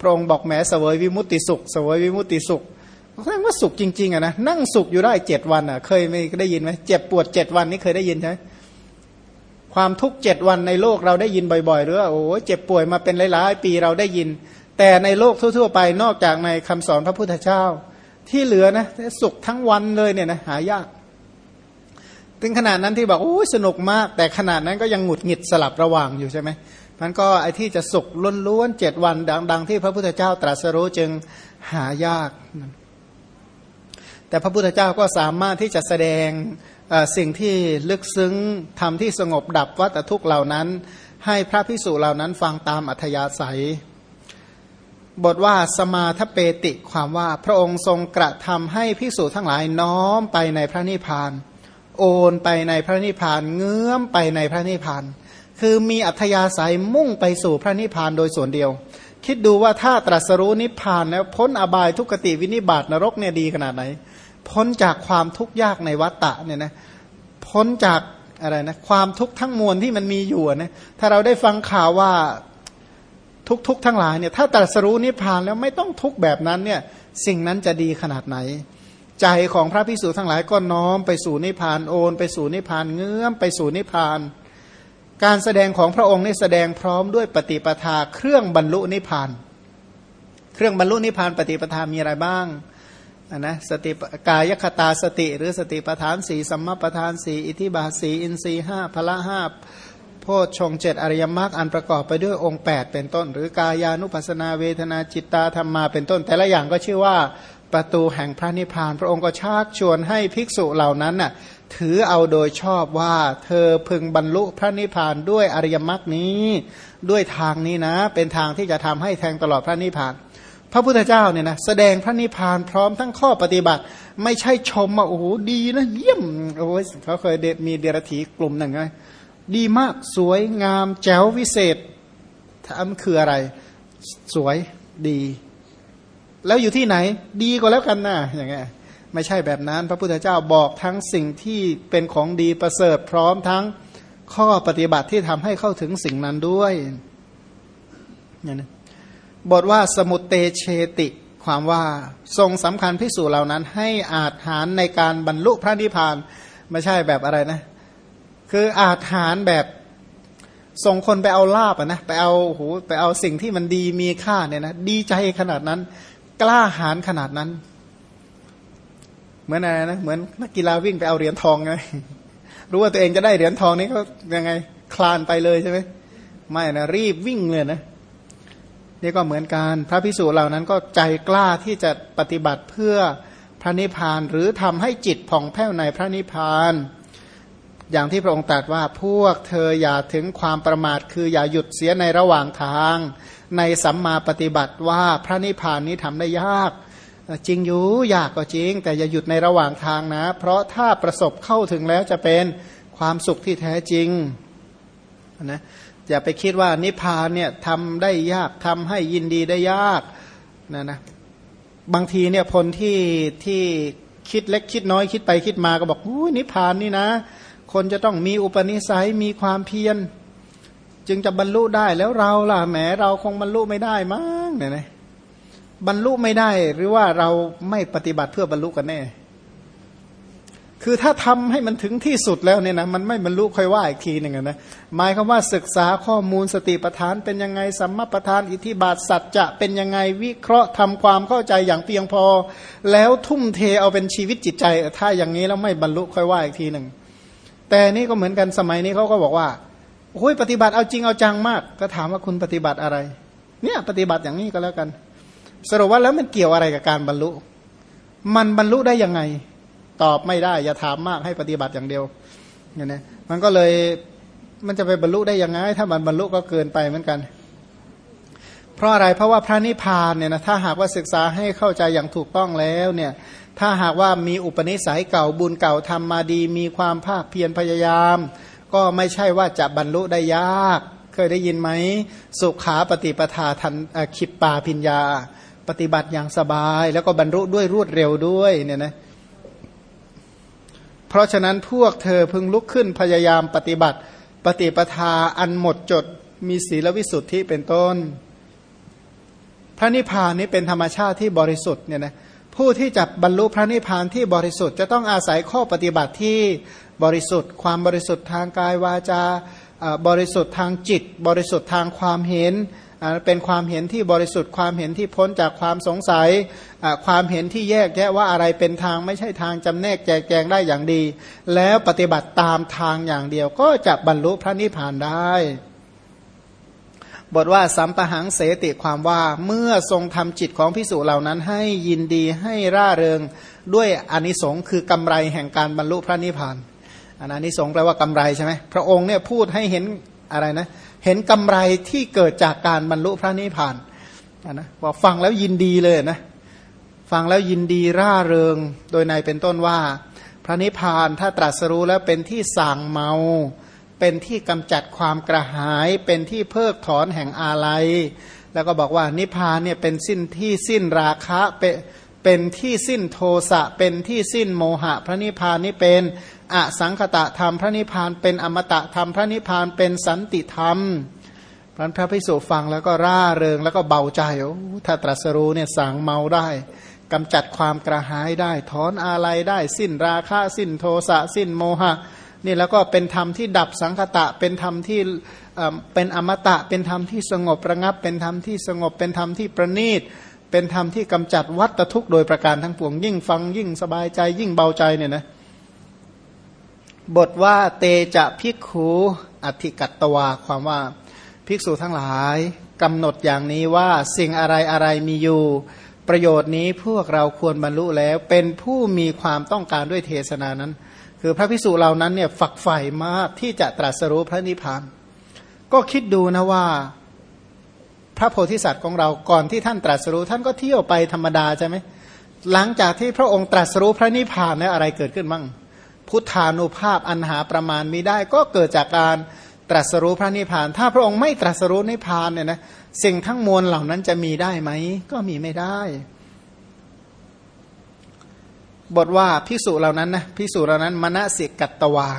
Speaker 1: พระองค์บอกแหมเสวยวิมุตติสุขเสวยวิมุตติสุขแสดงว่าสุขจริงๆอะนะนั่งสุขอยู่ได้เจ็ดวันอะเคยไม่ได้ยินไหมเจ็บปวดเจ็ดวันนี่เคยได้ยินใช่ไหมความทุกข์เจ็ดวันในโลกเราได้ยินบ่อยๆหรือว่าโอ้เจ็บป่วยมาเป็นหลายๆปีเราได้ยิน แต่ในโลกทั่ว ๆ ไปนอกจากในคำสอนพระพุทธเจ้า ที่เหลือนะสุขทั้งวันเลยเนี่ยนะหายาก ถึงขนาดนั้นที่บอกโอ้สนุกมาก แต่ขนาดนั้นก็ยังหงุดหงิดสลับระหว่างอยู่ใช่ไหมมันก็ไอ้ที่จะสุขล้วนๆเจ็ดวันดัง ๆ ที่พระพุทธเจ้าตรัสรู้จึงหายาก แต่พระพุทธเจ้าก็สามารถที่จะแสดงสิ่งที่ลึกซึ้งทำที่สงบดับวัตทุกเหล่านั้น ให้พระพิสุเหล่านั้นฟังตามอัธยาศัย บทว่าสมาทเปติความว่าพระองค์ทรงกระทำให้พิสูจทั้งหลายน้อมไปในพระนิพพาน โอนไปในพระนิพพานเงื้อมไปในพระนิพพาน คือมีอัธยาศัยมุ่งไปสู่พระนิพพานโดยส่วนเดียว คิดดูว่าถ้าตรัสรู้นิพพานแล้วพ้นอบายทุกติวินิบาตนรกเนี่ยดีขนาดไหน พ้นจากความทุกข์ยากในวัฏฏะเนี่ยนะพ้นจากอะไรนะความทุกข์ทั้งมวลที่มันมีอยู่นะถ้าเราได้ฟังข่าวว่าทุกทุกทั้งหลายเนี่ยถ้าตรัสรู้นิพพานแล้วไม่ต้องทุกข์แบบนั้นเนี่ยสิ่งนั้นจะดีขนาดไหน ใจของพระพิสุทั้งหลายก็น้อมไปสู่นิพพานโอน ไปสู่นิพพานเงื้อมไปสู่นิพพาน การแสดงของพระองค์นี่แสดงพร้อมด้วยปฏิปทาเครื่องบรรลุนิพพาน เครื่องบรรลุนิพพานปฏิปทามีอะไรบ้างนะสติกายคตาสติ หรือสติปทานสีสัมมาปทานสีอิทิบาสีอินรีห้าพละห้าโพชฌงเจ็ดอริยมรรคอันประกอบไปด้วยองค์ 8 เป็นต้น หรือกายานุปัสนาเวทนาจิตตาธรรมาเป็นต้น แต่ละอย่างก็ชื่อว่า ประตูแห่งพระนิพพาน พระองค์ก็ชักชวนให้ภิกษุเหล่านั้นน่ะถือเอาโดยชอบว่าเธอพึงบรรลุพระนิพพานด้วยอริยมรรคนี้ ด้วยทางนี้นะ เป็นทางที่จะทำให้แทงตลอดพระนิพพาน พระพุทธเจ้าเนี่ยนะแสดงพระนิพพานพร้อมทั้งข้อปฏิบัติ ไม่ใช่ชมว่าโอ้โหดีนะเยี่ยมโอ้ยเขาเคยเมีเดรธีกลุ่มหนึ่งไงดีมากสวยงามแจ๋ววิเศษทำคืออะไร สวยดี แล้วอยู่ที่ไหน ดีก็แล้วกันนะอย่างเงี้ยไม่ใช่แบบนั้น พระพุทธเจ้าบอกทั้งสิ่งที่เป็นของดีประเสริฐพร้อมทั้งข้อปฏิบัติที่ทำให้เข้าถึงสิ่งนั้นด้วยเนี่ยนะบทว่าสมุตเตเชติ ความว่าทรงสำคัญพิสูจน์เหล่านั้น ให้อาจหารในการบรรลุพระนิพพานไม่ใช่แบบอะไรนะ คืออาจหารแบบส่งคนไปเอาลาบอะนะไปเอาโหไปเอาสิ่งที่มันดีมีค่าเนี่ยนะดีใจขนาดนั้น กล้าหาญขนาดนั้น เหมือนอะไรนะเหมือนนักกีฬาวิ่งไปเอาเหรียญทองไงรู้ว่าตัวเองจะได้เหรียญทองนี้เขายังไง คลานไปเลยใช่ไหมไม่นะรีบวิ่งเลยนะนี่ก็เหมือนกันพระพิสูจน์เหล่านั้นก็ใจกล้าที่จะปฏิบัติเพื่อพระนิพพานหรือทำให้จิตผ่องแผ้วในพระนิพพาน อย่างที่พระองค์ตรัสว่าพวกเธออย่าถึงความประมาทคืออย่าหยุดเสียในระหว่างทาง ในสัมมาปฏิบัติว่าพระนิพพานนี้ทำได้ยาก จริงอยู่ยากก็จริง แต่อย่าหยุดในระหว่างทางนะ เพราะถ้าประสบเข้าถึงแล้วจะเป็นความสุขที่แท้จริงนะอย่าไปคิดว่านิพพานเนี่ยทำได้ยากทำให้ยินดีได้ยากนะนะบางทีเนี่ยคนที่ที่คิดเล็กคิดน้อยคิดไปคิดมาก็บอกอู้นิพพานนี่นะ คนจะต้องมีอุปนิสัยมีความเพียร จึงจะบรรลุได้แล้วเราล่ะแหมเราคงบรรลุไม่ได้มั้งเนี่ยนะบรรลุไม่ได้หรือว่าเราไม่ปฏิบัติเพื่อบรรลุกันแน่ คือถ้าทำให้มันถึงที่สุดแล้วเนี่ยนะมันไม่บรรลุค่อยว่าอีกทีหนึ่งนะหมายคำว่าศึกษาข้อมูลสติปัฏฐานเป็นยังไงสัมมาปัฏฐานอิทธิบาทสัจจะเป็นยังไงวิเคราะห์ทำความเข้าใจอย่างเพียงพอ แล้วทุ่มเทเอาเป็นชีวิตจิตใจ ถ้าอย่างนี้แล้วไม่บรรลุค่อยว่าอีกทีหนึ่ง แต่นี่ก็เหมือนกันสมัยนี้เขาก็บอกว่าโอ้ยปฏิบัติเอาจริงเอาจังมาก ก็ถามว่าคุณปฏิบัติอะไร เนี่ยปฏิบัติอย่างนี้ก็แล้วกัน สรุปว่าแล้วมันเกี่ยวอะไรกับการบรรลุ มันบรรลุได้ยังไง ตอบไม่ได้ อย่าถามมากให้ปฏิบัติอย่างเดียวเนี่ยนะมันก็เลยมันจะไปบรรลุได้ยังไง ถ้ามันบรรลุก็เกินไปเหมือนกัน เพราะอะไรเพราะว่าพระนิพพานเนี่ยนะถ้าหากว่าศึกษาให้เข้าใจอย่างถูกต้องแล้วเนี่ย ถ้าหากว่ามีอุปนิสัยเก่าบุญเก่าทำมาดี มีความภาคเพียรพยายาม ก็ไม่ใช่ว่าจะบรรลุได้ยาก เคยได้ยินไหม สุขาปฏิปทาทันขิปปาพิญญา ปฏิบัติอย่างสบาย แล้วก็บรรลุด้วยรวดเร็วด้วยเนี่ยนะเพราะฉะนั้นพวกเธอพึงลุกขึ้นพยายามปฏิบัติ ปฏิปทาอันหมดจดมีศีลวิสุทธิเป็นต้น พระนิพพานนี้เป็นธรรมชาติที่บริสุทธิ์เนี่ยนะ ผู้ที่จะบรรลุพระนิพพานที่บริสุทธิ์จะต้องอาศัยข้อปฏิบัติที่บริสุทธิ์ ความบริสุทธิ์ทางกายวาจาบริสุทธิ์ทางจิต บริสุทธิ์ทางความเห็นเป็นความเห็นที่บริสุทธิ์ความเห็นที่พ้นจากความสงสัย ความเห็นที่แยกแยะว่าอะไรเป็นทางไม่ใช่ทางจำแนกแจกแจงได้อย่างดี แล้วปฏิบัติตามทางอย่างเดียวก็จะบรรลุพระนิพพานได้ บทว่าสัมปะหังเสติความว่าเมื่อทรงทำจิตของพิสูจเหล่านั้นให้ยินดีให้ร่าเริงด้วยอนิสงค์คือกำไรแห่งการบรรลุพระนิพพานอันนี้สงแปลว่ากำไรใช่ไหมพระองค์เนี่ยพูดให้เห็นอะไรนะเห็นกำไรที่เกิดจากการบรรลุพระนิพพานนะบอกฟังแล้วยินดีเลยนะฟังแล้วยินดีร่าเริงโดยในเป็นต้นว่า พระนิพพานถ้าตรัสรู้แล้วเป็นที่สั่งเมา เป็นที่กำจัดความกระหาย เป็นที่เพิกถอนแห่งอาลัย แล้วก็บอกว่านิพพานเนี่ยเป็นสิ้นที่สิ้นราคะเป็นเป็นที่สิ้นโทสะเป็นที่สิ้นโมหะ พระนิพพานนี่เป็นอสังคตะธรรมพระนิพพานเป็นอมตะธรรมพระนิพพานเป็นสันติธรรมพระพระพิสุฟังแล้วก็ร่าเริงแล้วก็เบาใจโอ้ถ้าตรัสรู้เนี่ยสางเมาได้กำจัดความกระหายได้ ถอนอาลัยได้ สิ้นราคะ สิ้นโทสะ สิ้นโมหะ นี่แล้วก็เป็นธรรมที่ดับสังคตะ เป็นธรรมที่เป็นอมตะ เป็นธรรมที่สงบระงับ เป็นธรรมที่สงบ เป็นธรรมที่ประณีต เป็นธรรมที่กำจัดวัตทุกข์โดยประการทั้งปวง ยิ่งฟังยิ่งสบายใจยิ่งเบาใจเนี่ยนะบทว่าเตจะพิกขูอธิกัตตวาความว่าภิกษุทั้งหลายกำหนดอย่างนี้ว่าสิ่งอะไรอะไรมีอยู่ ประโยชน์นี้พวกเราควรบรรลุแล้วเป็นผู้มีความต้องการด้วยเทศนานั้น คือพระภิกษุเหล่านั้นเนี่ยฝักใฝ่มากที่จะตรัสรู้พระนิพพาน ก็คิดดูนะว่าพระโพธิสัตว์ของเราก่อนที่ท่านตรัสรู้ ท่านก็เที่ยวไปธรรมดาใช่ไหมหลังจากที่พระองค์ตรัสรู้พระนิพพานเนี่ยอะไรเกิดขึ้นบ้างพุทธานุภาพอันหาประมาณมีได้ ก็เกิดจากการตรัสรู้พระนิพพาน ถ้าพระองค์ไม่ตรัสรู้นิพพานเนี่ยนะสิ่งทั้งมวลเหล่านั้นจะมีได้ไหมก็มีไม่ได้ บทว่าพิสูจเหล่านั้นนะพิสูจเหล่านั้นมณสิกัตตวา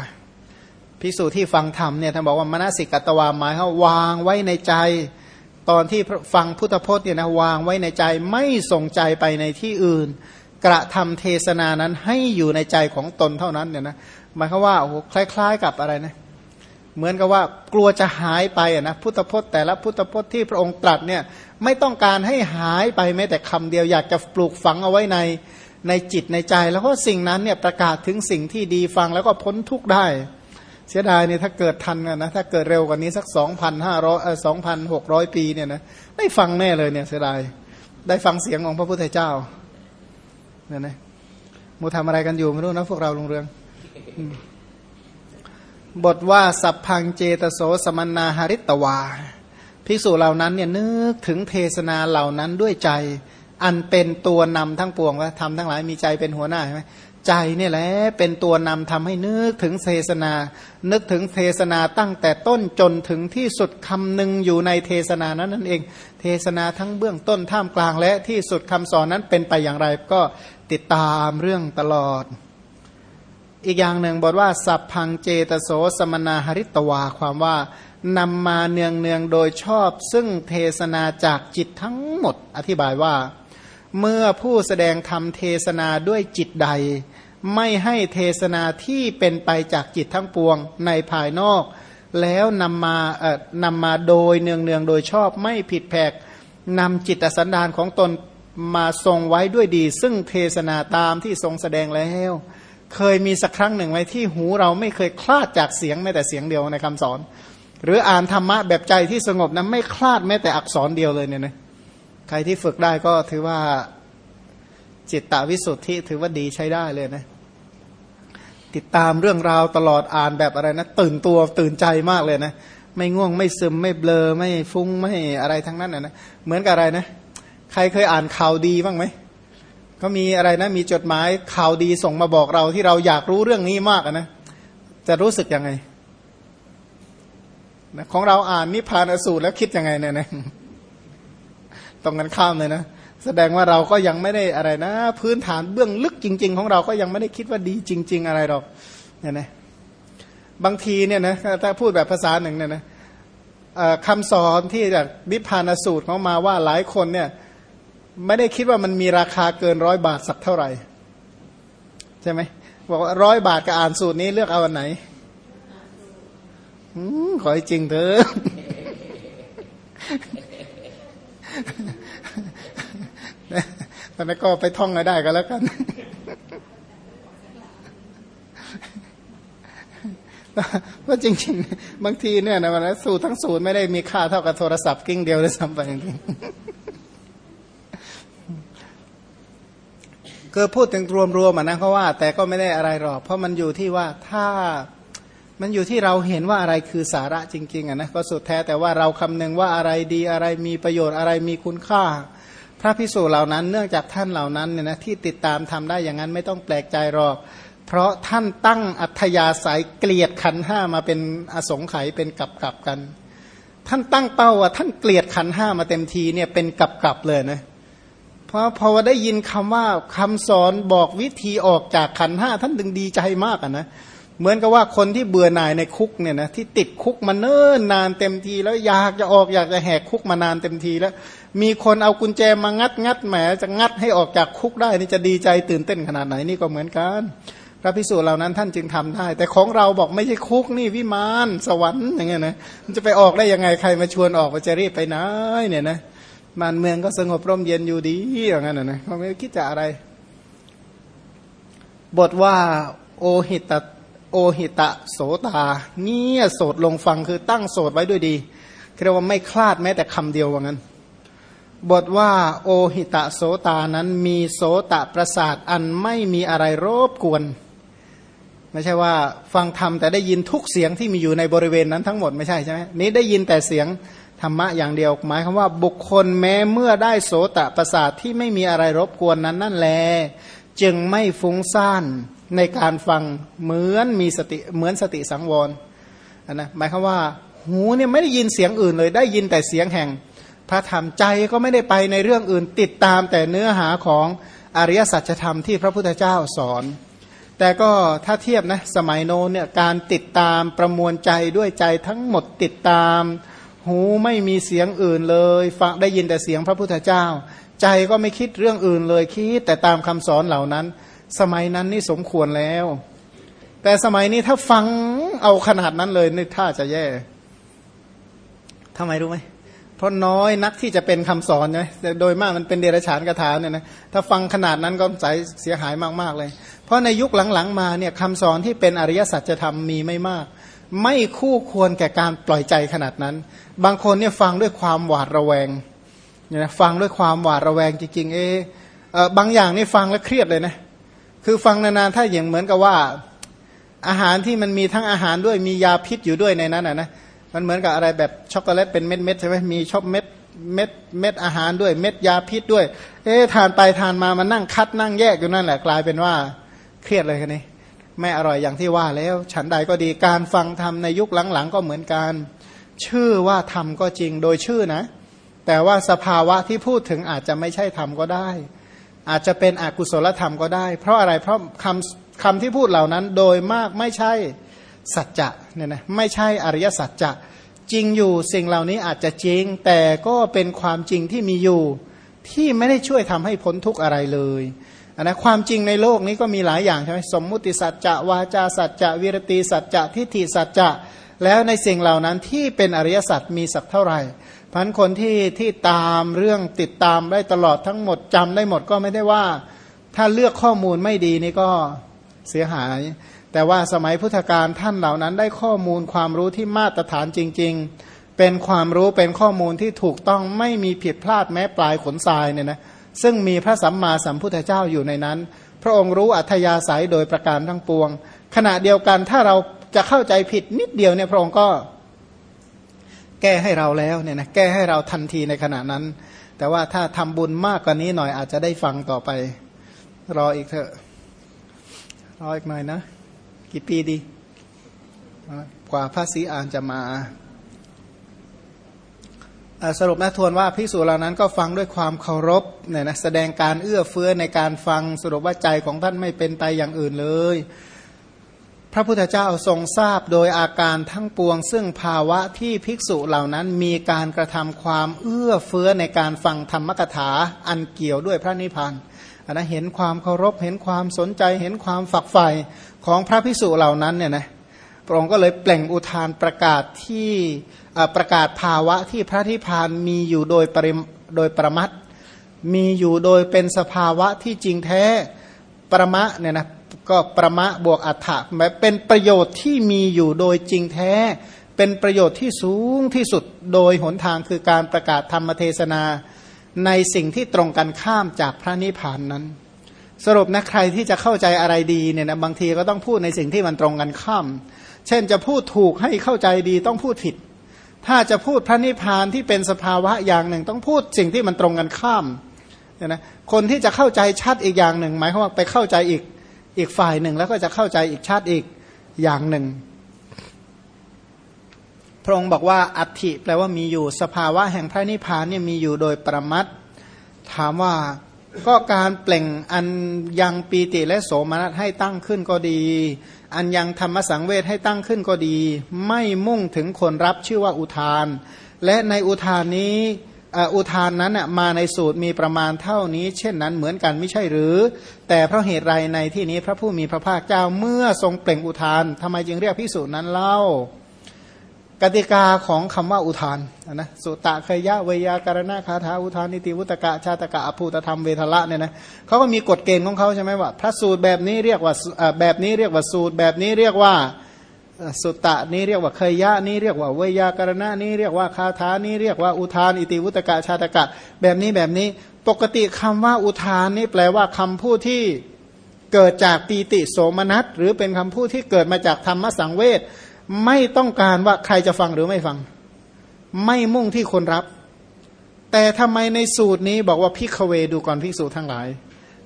Speaker 1: พิสูจที่ฟังธรรมเนี่ยท่านบอกว่ามณสิกัตตวาหมายเขาวางไว้ในใจ ตอนที่ฟังพุทธพจน์เนี่ยนะวางไว้ในใจไม่ส่งใจไปในที่อื่น กระทำเทศนานั้นให้อยู่ในใจของตนเท่านั้นเนี่ยนะหมายความว่าโอ้โหคล้าย ๆกับอะไรนะเหมือนกับว่ากลัวจะหายไปนะพุทธพจน์แต่ละพุทธพจน์ที่พระองค์ตรัสเนี่ยไม่ต้องการให้หายไปแม้แต่คำเดียวอยากจะปลูกฝังเอาไว้ใน ในจิตในใจ แล้วก็สิ่งนั้นเนี่ยประกาศถึงสิ่งที่ดีฟังแล้วก็พ้นทุกข์ได้ เสียดายเนี่ยถ้าเกิดทันนะถ้าเกิดเร็วกว่านี้สักสองพันห้าร้อยสองพันหกร้อยปีเนี่ยนะได้ฟังแน่เลยเนี่ยเสียดายได้ฟังเสียงของพระพุทธเจ้าเนี่ยนะมูทำอะไรกันอยู่ไม่รู้นะพวกเราลงเรืองบทว่าสัพพังเจตโสสมนาหาริตวาภิกษุเหล่านั้นเนี่ยนึกถึงเทศนาเหล่านั้นด้วยใจ อันเป็นตัวนำทั้งปวงว่าทำทั้งหลายมีใจเป็นหัวหน้าใช่ไหมใจนี่แหละเป็นตัวนำทำให้นึกถึงเทศนา นึกถึงเทศนาตั้งแต่ต้นจนถึงที่สุดคำหนึ่งอยู่ในเทศนานั้นนั่นเอง เทศนาทั้งเบื้องต้นท่ามกลางและที่สุดคำสอนนั้นเป็นไปอย่างไรก็ติดตามเรื่องตลอด อีกอย่างหนึ่งบอกว่า สัพพังเจตโสสมนาหริตวาความว่านำมาเนืองเนืองโดยชอบ ซึ่งเทศนาจากจิตทั้งหมด อธิบายว่า เมื่อผู้แสดงธรรมเทศนาด้วยจิตใด ไม่ให้เทศนาที่เป็นไปจากจิตทั้งปวงในภายนอก แล้วนำมาเอ่อนำมาโดยเนืองเนืองโดยชอบไม่ผิดแผกนำจิตสันดานของตนมาทรงไว้ด้วยดี ซึ่งเทศนาตามที่ทรงแสดงแล้ว เคยมีสักครั้งหนึ่งไว้ที่หูเราไม่เคยคลาดจากเสียงแม้แต่เสียงเดียวในคำสอน หรืออ่านธรรมะแบบใจที่สงบนั้นไม่คลาดแม้แต่อักษรเดียวเลยเนี่ยนะ ใครที่ฝึกได้ก็ถือว่าจิตตวิสุทธิถือว่าดีใช้ได้เลยนะ ติดตามเรื่องราวตลอดอ่านแบบอะไรนะ ตื่นตัวตื่นใจมากเลยนะ ไม่ง่วงไม่ซึมไม่เบลอไม่ฟุ้งไม่อะไรทั้งนั้นนะเหมือนกับอะไรนะ ใครเคยอ่านข่าวดีบ้างไหมก็มีอะไรนะ มีจดหมายข่าวดีส่งมาบอกเราที่เราอยากรู้เรื่องนี้มากนะ จะรู้สึกยังไงของเราอ่านนิพพานอสูรแล้วคิดยังไงเนี่ยนะ ตรงกันข้ามเลยนะ แสดงว่าเราก็ยังไม่ได้อะไรนะ พื้นฐานเบื้องลึกจริง ๆ ของเราก็ยังไม่ได้คิดว่าดีจริง ๆ อะไรหรอกเนี่ยนะบางทีเนี่ยนะถ้าพูดแบบภาษาหนึ่งเนี่ยนะคำสอนที่จากนิพพานสูตรของมาว่าหลายคนเนี่ยไม่ได้คิดว่ามันมีราคาเกินร้อยบาทสักเท่าไหร่ ใช่ไหมบอกว่าร้อยบาทกับอ่านสูตรนี้เลือกเอาอันไหนขอให้จริงเถอะ ตอนนั้นก็ไปท่องได้ก็แล้วกันเพราะจริง ๆ บางทีเนี่ยนะมันสูตรทั้งสูตรไม่ได้มีค่าเท่ากับโทรศัพท์กิ้งเดียวเลยซ้ำไปจริงก็พูดถึงรวมๆนะเขาว่า แต่ก็ไม่ได้อะไรหรอก เพราะมันอยู่ที่ว่าถ้ามันอยู่ที่เราเห็นว่าอะไรคือสาระจริง ๆอะนะก็สุดแท้แต่ว่าเราคำนึงว่าอะไรดีอะไรมีประโยชน์อะไรมีคุณค่า พระพิสูจน์เหล่านั้นเนื่องจากท่านเหล่านั้นเนี่ยนะที่ติดตามทำได้อย่างนั้นไม่ต้องแปลกใจหรอก เพราะท่านตั้งอัธยาศัยเกลียดขันห้ามาเป็นอสงไขยเป็นกับกับกัน ท่านตั้งเป้าว่าท่านเกลียดขันห้ามาเต็มทีเนี่ยเป็นกับกับเลยนะเพราะพอได้ยินคำว่าคำสอนบอกวิธีออกจากขันห้าท่านดึงดีใจมากอะนะเหมือนกับว่าคนที่เบื่อหน่ายในคุกเนี่ยนะที่ติดคุกมาเนิ่นนานเต็มทีแล้วอยากจะออกอยากจะแหกคุกมานานเต็มทีแล้ว มีคนเอากุญแจมางัดงัดแหมจะงัดให้ออกจากคุกได้นี่จะดีใจตื่นเต้นขนาดไหนนี่ก็เหมือนกัน พระพิสูจน์เหล่านั้นท่านจึงทำได้ แต่ของเราบอกไม่ใช่คุกนี่วิมานสวรรค์อย่างเงี้ยนะมันจะไปออกได้ยังไงใครมาชวนออกมาจะรีบไปไหนเนี่ยนะมันเมืองก็สงบร่มเย็นอยู่ดีอย่างนั้นนะเขาไม่คิดจะอะไร บทว่าโอหิตโอหิตะโสตาเงียโสดลงฟังคือตั้งโสดไว้ด้วยดีเรียกว่าไม่คลาดแม้แต่คำเดียวว่างั้น บทว่าโอหิตะโสตานั้นมีโสตะประสาทอันไม่มีอะไรรบกวน ไม่ใช่ว่าฟังธรรมแต่ได้ยินทุกเสียงที่มีอยู่ในบริเวณนั้นทั้งหมดไม่ใช่ใช่ไหมนี้ได้ยินแต่เสียงธรรมะอย่างเดียว หมายควาว่าบุคคลแม้เมื่อได้โสตประสาทที่ไม่มีอะไรรบกวนนั้นนั่นแล จึงไม่ฟุ้งซ่านในการฟังเหมือนมีสติเหมือนสติสังวรนะหมายควาว่า หูเนี่ยไม่ได้ยินเสียงอื่นเลยได้ยินแต่เสียงแห่ง พระธรรมใจก็ไม่ได้ไปในเรื่องอื่นติดตามแต่เนื้อหาของอริยสัจธรรมที่พระพุทธเจ้าสอน แต่ก็ถ้าเทียบนะสมัยโน้นเนี่ยการติดตามประมวลใจด้วยใจทั้งหมดติดตาม หูไม่มีเสียงอื่นเลยฟังได้ยินแต่เสียงพระพุทธเจ้า ใจก็ไม่คิดเรื่องอื่นเลยคิดแต่ตามคำสอนเหล่านั้น สมัยนั้นนี่สมควรแล้ว แต่สมัยนี้ถ้าฟังเอาขนาดนั้นเลยนี่ท่าจะแย่ทำไมรู้ไหม เพราะน้อยนักที่จะเป็นคำสอนใช่ไหมโดยมากมันเป็นเดรัจฉานกระถาเนี่ยนะถ้าฟังขนาดนั้นก็ใจเสียหายมากๆเลย เพราะในยุคหลังๆมาเนี่ยคำสอนที่เป็นอริยสัจธรรมมีไม่มาก ไม่คู่ควรแก่การปล่อยใจขนาดนั้น บางคนเนี่ยฟังด้วยความหวาดระแวงเนี่ยฟังด้วยความหวาดระแวงจริงๆเออบางอย่างนี่ฟังแล้วเครียดเลยนะคือฟังนานๆถ้าอย่างเหมือนกับว่าอาหารที่มันมีทั้งอาหารด้วยมียาพิษอยู่ด้วยในนั้นนะนะ มันเหมือนกับอะไรแบบช็อกโกแลตเป็นเม็ดๆใช่ไหมมีช็อกเม็ดเม็ดเม็ดอาหารด้วย เม็ดยาพิษด้วย เอ๊ทานไปทานมามันนั่งคัดนั่งแยกอยู่นั่นแหละกลายเป็นว่าเครียดเลยคนนี้ไม่อร่อยอย่างที่ว่าแล้ว ฉันใดก็ดีการฟังธรรมในยุคหลังๆ ก็เหมือนกัน ชื่อว่าธรรมก็จริงโดยชื่อนะ แต่ว่าสภาวะที่พูดถึงอาจจะไม่ใช่ธรรมก็ได้ อาจจะเป็นอกุศลธรรมก็ได้ เพราะอะไรเพราะคำคำที่พูดเหล่านั้นโดยมากไม่ใช่ สัจจะเนี่ยนะไม่ใช่อริยสัจจะจริงอยู่สิ่งเหล่านี้อาจจะจริง แต่ก็เป็นความจริงที่มีอยู่ที่ไม่ได้ช่วยทำให้พ้นทุกข์อะไรเลยนนะความจริงในโลกนี้ก็มีหลายอย่างใช่ไหมสมมุติสัจจะวาจาสัจจะวิรติสัจจะทิฏฐิสัจจะแล้วในสิ่งเหล่านั้นที่เป็นอริยสัจมีสักเท่าไหร่พันคนที่ที่ตามเรื่องติดตามได้ตลอดทั้งหมดจำได้หมดก็ไม่ได้ว่า ถ้าเลือกข้อมูลไม่ดีนี่ก็เสียหาย แต่ว่าสมัยพุทธกาลท่านเหล่านั้นได้ข้อมูลความรู้ที่มาตรฐานจริง ๆ เป็นความรู้เป็นข้อมูลที่ถูกต้องไม่มีผิดพลาดแม้ปลายขนทรายเนี่ยนะซึ่งมีพระสัมมาสัมพุทธเจ้าอยู่ในนั้น พระองค์รู้อัธยาศัยโดยประการทั้งปวง ขณะเดียวกันถ้าเราจะเข้าใจผิดนิดเดียวเนี่ยพระองค์ก็แก้ให้เราแล้วเนี่ยนะแก้ให้เราทันทีในขณะนั้น แต่ว่าถ้าทำบุญมากกว่านี้หน่อยอาจจะได้ฟังต่อไป รออีกเถอะรออีกหน่อยนะ กี่ปีดี กว่าพระศรีอานจะมาสรุปนะทวนว่าพิสูจเหล่านั้นก็ฟังด้วยความเคารพเนี่ยนะแสดงการเอื้อเฟื้อในการฟังสรุปว่าใจของท่านไม่เป็นไปอย่างอื่นเลย พระพุทธเจ้าทรงทราบโดยอาการทั้งปวง ซึ่งภาวะที่ภิกษุเหล่านั้นมีการกระทำความเอื้อเฟื้อในการฟังธรรมกถาอันเกี่ยวด้วยพระนิพพานอันนะเห็นความเคารพเห็นความสนใจเห็นความฝักใฝ่ ของพระภิกษุเหล่านั้นเนี่ยนะพระองค์ก็เลยเปล่งอุทานประกาศที่ประกาศภาวะที่พระนิพพานมีอยู่โดยปริโดยประมัดมีอยู่โดยเป็นสภาวะที่จริงแท้ประมะเนี่ยนะก็ประมะบวกอัฏฐะแบบเป็นประโยชน์ที่มีอยู่โดยจริงแท้ เป็นประโยชน์ที่สูงที่สุดโดยหนทางคือการประกาศธรรมเทศนา ในสิ่งที่ตรงกันข้ามจากพระนิพพานนั้น สรุปนะใครที่จะเข้าใจอะไรดีเนี่ยนะบางทีก็ต้องพูดในสิ่งที่มันตรงกันข้าม เช่นจะพูดถูกให้เข้าใจดีต้องพูดผิด ถ้าจะพูดพระนิพพานที่เป็นสภาวะอย่างหนึ่ง ต้องพูดสิ่งที่มันตรงกันข้ามเนี่ยนะคนที่จะเข้าใจชัดอีกอย่างหนึ่ง หมายความว่าไปเข้าใจอีกอีกฝ่ายหนึ่ง แล้วก็จะเข้าใจอีกชัดอีกอย่างหนึ่ง พระองค์บอกว่าอัติแปลว่ามีอยู่สภาวะแห่งพระนิพพานเนี่ยมีอยู่โดยประมัดถามว่า ก็การเปล่งอันยังปีติและโสมนัสให้ตั้งขึ้นก็ดี อันยังธรรมสังเวทให้ตั้งขึ้นก็ดี ไม่มุ่งถึงคนรับชื่อว่าอุทาน และในอุทานนี้อุทานนั้นมาในสูตรมีประมาณเท่านี้ เช่นนั้นเหมือนกันไม่ใช่หรือ แต่เพราะเหตุไรในที่นี้พระผู้มีพระภาคเจ้าเมื่อทรงเปล่งอุทานทำไมจึงเรียกพิสูจน์นั้นเล่า กติกาของคำว่าอุทานนะสุตตะเคยยะเวยาการณะคาถาอุทานนิติวุตกะชาตกะอภูตธรรมเวทละเนี่ยนะเขาก็มีกฎเกณฑ์ของเขาใช่ไหมว่าพระสูตรแบบนี้เรียกว่าแบบนี้เรียกว่าสูตรแบบนี้เรียกว่าสุตตะนี้เรียกว่าเคยยะนี้เรียกว่าเวยาการณะนี้เรียกว่าคาถานี้เรียกว่าอุทานอิติวุตกะชาตกะ แบบนี้แบบนี้ ปกติคำว่าอุทานนี่แปลว่าคำพูดที่เกิดจากปีติโสมนัสหรือเป็นคำพูดที่เกิดมาจากธรรมสังเวช ไม่ต้องการว่าใครจะฟังหรือไม่ฟัง ไม่มุ่งที่คนรับ แต่ทำไมในสูตรนี้บอกว่าพิกเวดูก่อนพิสูจทั้งหลาย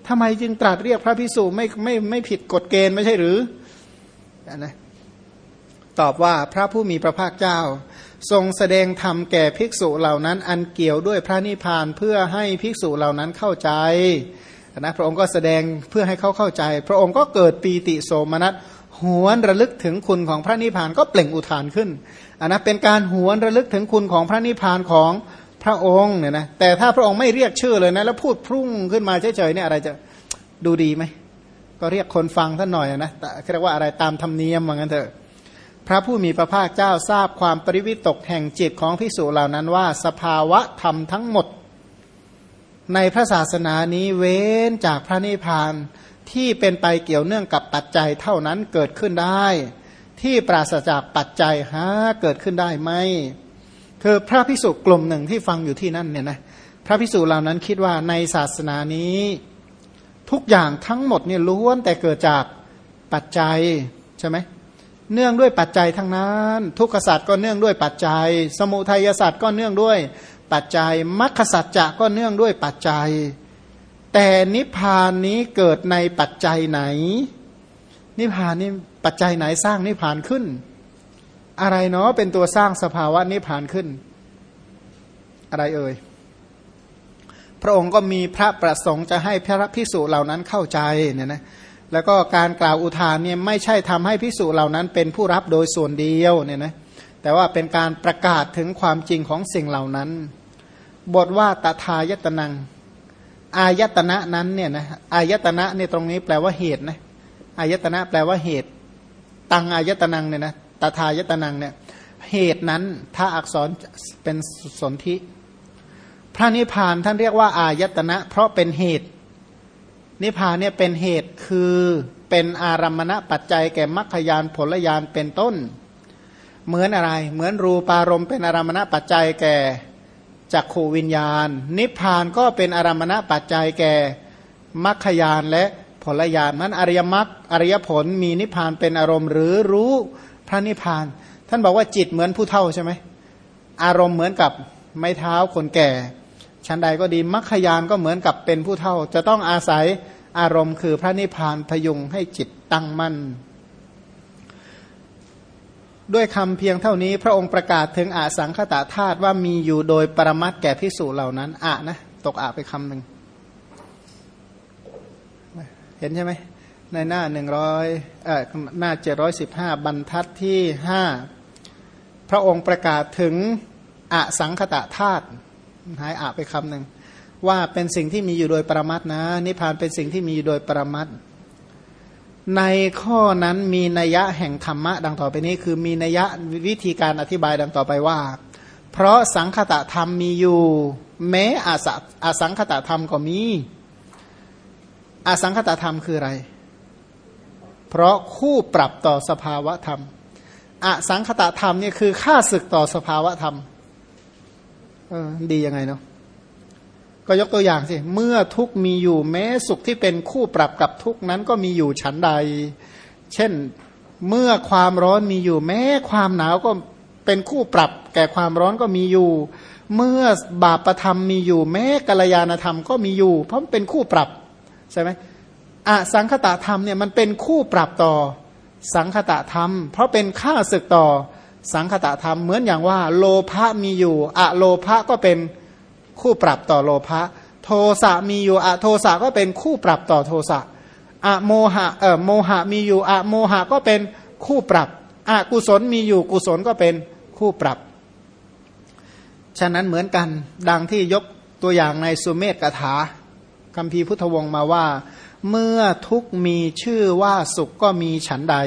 Speaker 1: ทำไมจึงตรัสเรียกพระพิสูจไม่ไม่ไม่ผิดกฎเกณฑ์ไม่ใช่หรือนะตอบว่าพระผู้มีพระภาคเจ้า ทรงแสดงธรรมแก่ภิกษุเหล่านั้น อันเกี่ยวด้วยพระนิพพานเพื่อให้ภิกษุเหล่านั้นเข้าใจนะพระองค์ก็แสดงเพื่อให้เขาเข้าใจ พระองค์ก็เกิดปีติโสมนัส หวนระลึกถึงคุณของพระนิพพานก็เปล่งอุทานขึ้นอันนะเป็นการหวนระลึกถึงคุณของพระนิพพานของพระองค์เนี่ยนะแต่ถ้าพระองค์ไม่เรียกชื่อเลยนะแล้วพูดพุ่งขึ้นมาเฉยๆเนี่ยอะไรจะดูดีไหมก็เรียกคนฟังท่านหน่อยนะเรียกว่าอะไรตามธรรมเนียมเหมือนกันเถอะพระผู้มีพระภาคเจ้าทราบความปริวิตกแห่งจิตของพิสูจเหล่านั้นว่า สภาวะธรรมทั้งหมด ในพระศาสนานี้เว้นจากพระนิพพาน ที่เป็นไปเกี่ยวเนื่องกับปัจจัยเท่านั้นเกิดขึ้นได้ ที่ปราศจากปัจจัยหาเกิดขึ้นได้ไหมคือพระพิสุกลุ่มหนึ่งที่ฟังอยู่ที่นั่นเนี่ยนะพระพิสุเหล่านั้นคิดว่าในศาสนานี้ ทุกอย่างทั้งหมดเนี่ยล้วนแต่เกิดจากปัจจัยใช่ไหมเนื่องด้วยปัจจัยทั้งนั้น ทุกขสัตว์ก็เนื่องด้วยปัจจัย สมุทัยศาสตว์ก็เนื่องด้วยปัจจัยมรรคสัจจะก็เนื่องด้วยปัจจัย แต่นิพพานนี้เกิดในปัจจัยไหน นิพพานนี้ปัจจัยไหนสร้างนิพพานขึ้น อะไรเนาะเป็นตัวสร้างสภาวะนิพพานขึ้น อะไรเอ่ยพระองค์ก็มีพระประสงค์จะให้พระพิสุเหล่านั้นเข้าใจเนี่ยนะแล้วก็การกล่าวอุทานเนี่ยไม่ใช่ทำให้พิสุเหล่านั้นเป็นผู้รับโดยส่วนเดียวเนี่ยนะแต่ว่าเป็นการประกาศถึงความจริงของสิ่งเหล่านั้น บทว่าตถายตนัง อายตนะนั้นเนี่ยนะอายตนะเนี่ยตรงนี้แปลว่าเหตุนะอายตนะแปลว่าเหตุ ตังอายตนังเนี่ยนะตถายตนังเนี่ยเหตุนั้นถ้าอักษรเป็นสนธิพระนิพพานท่านเรียกว่าอายตนะ เพราะเป็นเหตุ นิพพานเนี่ยเป็นเหตุคือเป็นอารัมมณปัจจัยแก่มรรคยานผลยานเป็นต้น เหมือนอะไร เหมือนรูปารมณ์เป็นอารัมมณปัจจัยแก่ จักขูวิญญาณ นิพพานก็เป็นอารมณปัจจัยแก่มรรคยานและผลยานนั้นอริยมรรคอริยผลมีนิพพานเป็นอารมณ์ หรือรู้พระนิพพาน ท่านบอกว่าจิตเหมือนผู้เท่าใช่ไหมอารมณ์เหมือนกับไม้เท้าคนแก่ชั้นใดก็ดีมรรคยานก็เหมือนกับเป็นผู้เท่า จะต้องอาศัยอารมณ์คือพระนิพพานพยุงให้จิตตั้งมั่น ด้วยคำเพียงเท่านี้พระองค์ประกาศถึงอาสังคตาธาตุว่ามีอยู่โดยปรมัตแก่พิสูจเหล่านั้นอะนะ ตกอะไปคำหนึ่งเห็นใช่ไหมในหน้าหนึ่งร้อยเอ่อหน้าเจ็ดร้อยสิบห้าบรรทัดที่ห้าพระองค์ประกาศถึงอสังคตะธาตุหายอะไปคำหนึ่งว่าเป็นสิ่งที่มีอยู่โดยปรมัตนะ นิพพานเป็นสิ่งที่มีอยู่โดยปรมัต ในข้อนั้นมีนัยะแห่งธรรมะดังต่อไปนี้คือมีนัยะวิธีการอธิบายดังต่อไปว่า เพราะสังคตะธรรมมีอยู่ แม้อาสอสังคตะธรรมก็มีอสังคตะธรรมคืออะไร เพราะคู่ปรับต่อสภาวะธรรมอสังคตะธรรมเนี่ยคือค่าศึกต่อสภาวะธรรมเออดียังไงเนาะ ก็ยกตัวอย่างสิ เมื่อทุกมีอยู่แม้สุขที่เป็นคู่ปรับกับทุกนั้นก็มีอยู่ฉันใด เช่นเมื่อความร้อนมีอยู่ แม้ความหนาวก็เป็นคู่ปรับ แก่ความร้อนก็มีอยู่ เมื่อบาปประธรรมมีอยู่ แม้กัลยาณธรรมก็มีอยู่ เพราะมันเป็นคู่ปรับใช่ไหมอสังคตะธรรมเนี่ยมันเป็นคู่ปรับต่อสังคตะธรรม เพราะเป็นค่าศึกต่อสังคตะธรรมเหมือนอย่างว่า โลภะมีอยู่ อะโลภะก็เป็น คู่ปรับต่อโลภะโทสะมีอยู่อะโทสะก็เป็นคู่ปรับต่อโทสะอะโมหะเออโมหะมีอยู่อะโมหะก็เป็นคู่ปรับอะกุศลมีอยู่กุศลก็เป็นคู่ปรับ ฉะนั้นเหมือนกันดังที่ยกตัวอย่างในสุเมธกถาคำพีพุทธวงศ์มาว่า เมื่อทุกมีชื่อว่าสุขก็มีฉันใด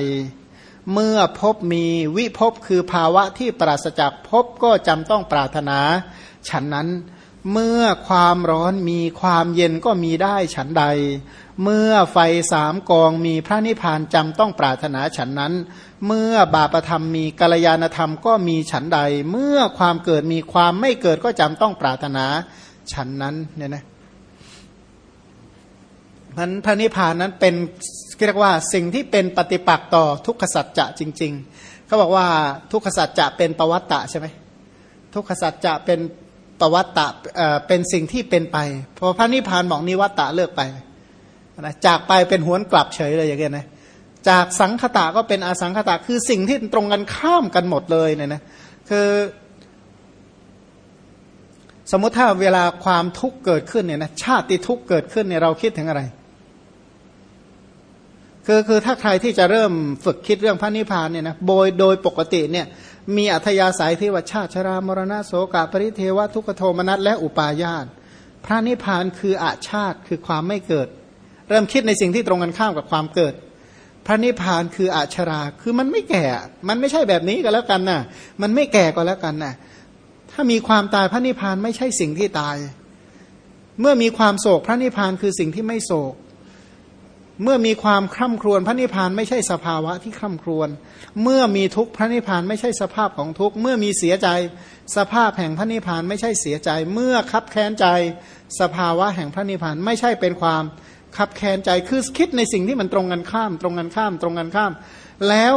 Speaker 1: เมื่อพบมีวิภพคือภาวะที่ปราศจากพบก็จำต้องปรารถนา ฉันนั้น เมื่อความร้อนมีความเย็นก็มีได้ฉันใด เมื่อไฟสามกองมีพระนิพพานจำต้องปรารถนาฉันนั้น เมื่อบาปธรรมมีกัลยาณธรรมก็มีฉันใด เมื่อความเกิดมีความไม่เกิดก็จำต้องปรารถนาฉันนั้นเนี่ยนะพันพระนิพพานนั้นเป็นเรียกว่าสิ่งที่เป็นปฏิปักษ์ต่อทุกขสัจจะจริง ๆเขาบอกว่าทุกขสัจจะเป็นปวัตตะใช่ไหมทุกขสัจจะเป็น ปวัตตะเป็นสิ่งที่เป็นไปพอพระนิพพานบอกนิวัตตะเลิกไปนะจากไปเป็นหวนกลับเฉยเลยอย่างเงี้ยนะจากสังคตะก็เป็นอสังคตะคือสิ่งที่ตรงกันข้ามกันหมดเลยเนี่ยนะคือ สมมติถ้าเวลาความทุกข์เกิดขึ้นเนี่ยนะชาติทุกข์เกิดขึ้นเนี่ยเราคิดถึงอะไร คือคือถ้าใครที่จะเริ่มฝึกคิดเรื่องพระนิพพานเนี่ยนะโดยโดยปกติเนี่ย มีอัธยาศัยที่ว่าชาติชรามรณะโสกาปริเทวทุกโทมนัสและอุปาญาตพระนิพพานคืออาชาติคือความไม่เกิด เริ่มคิดในสิ่งที่ตรงกันข้ามกับความเกิด พระนิพพานคืออาชราคือมันไม่แก่ มันไม่ใช่แบบนี้ก็แล้วกันนะมันไม่แก่ก็แล้วกันนะถ้ามีความตายพระนิพพานไม่ใช่สิ่งที่ตาย เมื่อมีความโศกพระนิพพานคือสิ่งที่ไม่โศก เมื่อมีความคร่ำครวญพระนิพพานไม่ใช่สภาวะที่คร่ำครวญ เมื่อมีทุกข์พระนิพพานไม่ใช่สภาพของทุกข์ เมื่อมีเสียใจสภาพแห่งพระนิพพานไม่ใช่เสียใจ เมื่อคับแค้นใจ สภาวะแห่งพระนิพพานไม่ใช่เป็นความคับแค้นใจ คือคิดในสิ่งที่มันตรงกันข้าม ตรงกันข้าม ตรงกันข้าม แล้ว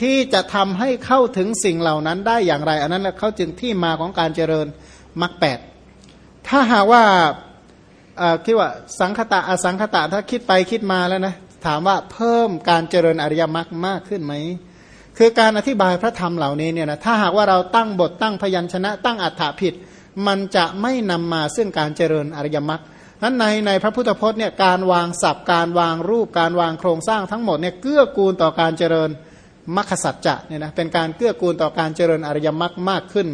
Speaker 1: ที่จะทำให้เข้าถึงสิ่งเหล่านั้นได้อย่างไร อันนั้นแหละเขาจึงที่มาของการเจริญมรรคแปดถ้าหากว่า คิดว่าสังคตะอสังคตะถ้าคิดไปคิดมาแล้วนะถามว่าเพิ่มการเจริญอริยมรรคมากขึ้นไหมคือการอธิบายพระธรรมเหล่านี้เนี่ยนะถ้าหากว่าเราตั้งบทตั้งพยัญชนะ ตั้งอัฏฐผิด มันจะไม่นำมาซึ่งการเจริญอริยมรรคนั้นในในพระพุทธพจน์เนี่ยการวางศัพท์การวางรูปการวางโครงสร้างทั้งหมดเนี่ยเกื้อกูลต่อการเจริญมรรคสัจจะเนี่ยนะเป็นการเกื้อกูลต่อการเจริญอริยมรรคมากขึ้น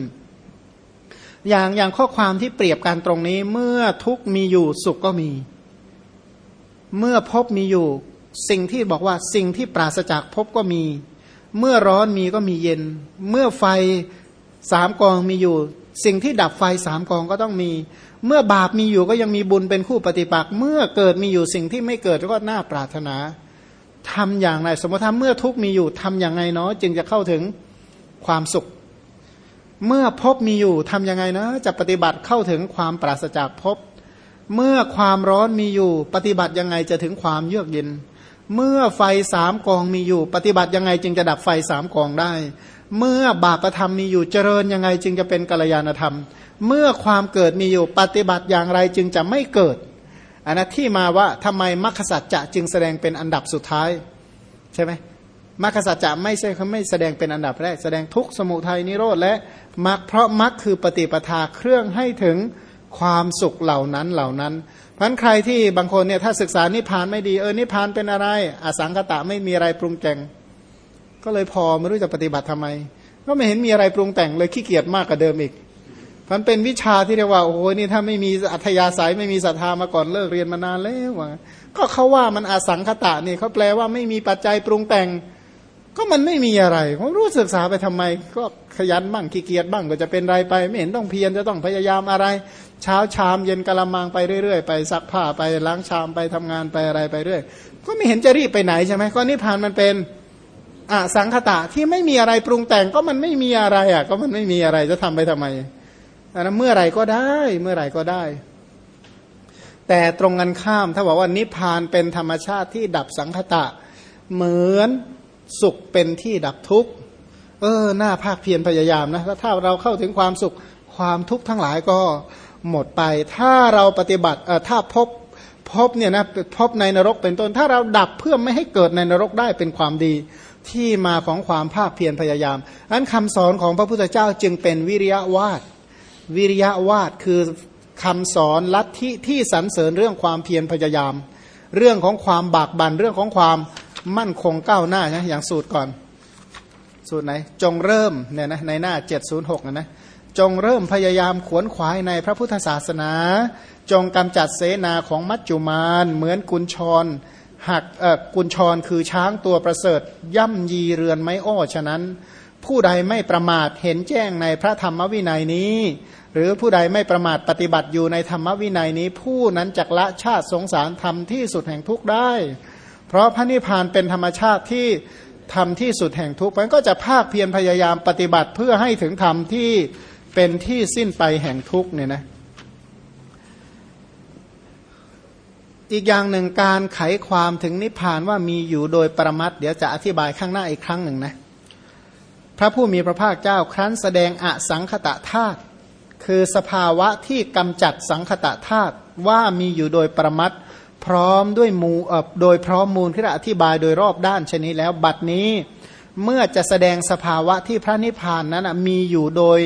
Speaker 1: อย่างอย่างข้อความที่เปรียบกันตรงนี้ เมื่อทุกมีอยู่สุขก็มี เมื่อพบมีอยู่ สิ่งที่บอกว่าสิ่งที่ปราศจากพบก็มี เมื่อร้อนมีก็มีเย็น เมื่อไฟสามกองมีอยู่ สิ่งที่ดับไฟสามกองก็ต้องมี เมื่อบาปมีอยู่ก็ยังมีบุญเป็นคู่ปฏิปักษ์เมื่อเกิดมีอยู่สิ่งที่ไม่เกิดก็น่าปรารถนาทำอย่างไร สมมติถ้าเมื่อทุกมีอยู่ทำอย่างไงเนาะจึงจะเข้าถึงความสุข เมื่อพบมีอยู่ทำยังไงนะ จะปฏิบัติเข้าถึงความปราศจากพบ เมื่อความร้อนมีอยู่ ปฏิบัติยังไงจะถึงความเยือกเย็น เมื่อไฟสามกองมีอยู่ ปฏิบัติยังไงจึงจะดับไฟสามกองได้ เมื่อบาปธรรมมีอยู่เจริญยังไงจึงจะเป็นกัลยาณธรรม เมื่อความเกิดมีอยู่ปฏิบัติอย่างไรจึงจะไม่เกิดอันนั้นที่มาว่าทำไมมรรคสัจจะจึงแสดงเป็นอันดับสุดท้าย ใช่ไหม มรรคสัจจะไม่ใช่เขาไม่แสดงเป็นอันดับแรก แสดงทุกสมุทัยนิโรธและมรรคเพราะมรรคคือปฏิปทาเครื่องให้ถึงความสุขเหล่านั้นเหล่านั้นเพราะใครที่บางคนเนี่ยถ้าศึกษานิพานไม่ดีเออนิพานเป็นอะไร อสังคตะไม่มีอะไรปรุงแต่ง ก็เลยพอไม่รู้จะปฏิบัติทำไม ก็ไม่เห็นมีอะไรปรุงแต่งเลยขี้เกียจมากกว่าเดิมอีกมันเป็นวิชาที่เรียกว่าโอ้โหนี่ถ้าไม่มีอัธยาศัยไม่มีศรัทธามาก่อนเลิกเรียนมานานแล้วก็เขาว่ามันอสังคตะนี่เขาแปลว่าไม่มีปัจจัยปรุงแต่ง ก็มันไม่มีอะไรผมรู้ศึกษาไปทำไม ก็ขยันบ้างขี้เกียจบ้างก็จะเป็นไรไป ไม่เห็นต้องเพียรจะต้องพยายามอะไร เช้าชามเย็นกะละมังไปเรื่อยๆไปซักผ้าไปล้างชามไปทำงานไปอะไรไปเรื่อยก็ไม่เห็นจะรีบไปไหนใช่ไหมก็นิพพานมันเป็นอสังคตะที่ไม่มีอะไรปรุงแต่งก็มันไม่มีอะไรอะ ก็มันไม่มีอะไรจะทำไปทำไมอันนั้นเมื่อไหร่ก็ได้เมื่อไหร่ก็ได้ แต่ตรงกันข้ามถ้าบอกว่านิพพานเป็นธรรมชาติที่ดับสังคตะ เหมือน สุขเป็นที่ดับทุกข์ เออหน้าภาคเพียรพยายามนะถ้าเราเข้าถึงความสุขความทุกข์ทั้งหลายก็หมดไป ถ้าเราปฏิบัติเออถ้าพบพบเนี่ยนะพบในนรกเป็นต้น ถ้าเราดับเพื่อไม่ให้เกิดในนรกได้เป็นความดีที่มาของความภาคเพียรพยายามอันคำสอนของพระพุทธเจ้าจึงเป็นวิริยะวาดวิริยะวาดคือคำสอนลัทธิที่สรรเสริญเรื่องความเพียรพยายาม เรื่องของความบากบัน่นเรื่องของความ มั่นคงก้าวหน้านะอย่างสูตรก่อน สูตรไหน จงเริ่มเนี่ยนะในหน้า 706นะนะจงเริ่มพยายามขวนขวายในพระพุทธศาสนา จงกำจัดเสนาของมัจจุมาน เหมือนกุญชรหักเออกุญชรคือช้างตัวประเสริฐ ย่ำยีเรือนไม้อ้อฉะนั้น ผู้ใดไม่ประมาทเห็นแจ้งในพระธรรมวินัยนี้ หรือผู้ใดไม่ประมาทปฏิบัติอยู่ในธรรมวินัยนี้ ผู้นั้นจักละชาติสงสารทำที่สุดแห่งทุกข์ได้ เพราะพระนิพพานเป็นธรรมชาติที่ทำที่สุดแห่งทุกข์มันก็จะภาคเพียรพยายามปฏิบัติเพื่อให้ถึงธรรมที่เป็นที่สิ้นไปแห่งทุกข์เนี่ยนะอีกอย่างหนึ่งการไขความถึงนิพพานว่ามีอยู่โดยประมัดเดี๋ยวจะอธิบายข้างหน้าอีกครั้งหนึ่งนะพระผู้มีพระภาคเจ้าครั้นแสดงอสังคตะธาตุคือสภาวะที่กำจัดสังคตะธาตุว่ามีอยู่โดยประมัดพ ร้อมด้วยมูเออโดยพร้อมมูลที่อธิบายโดยรอบด้านชนิดแล้วบัดนี้เมื่อจะแสดงสภาวะที่พระนิพพานนั้นมีอยู่โดย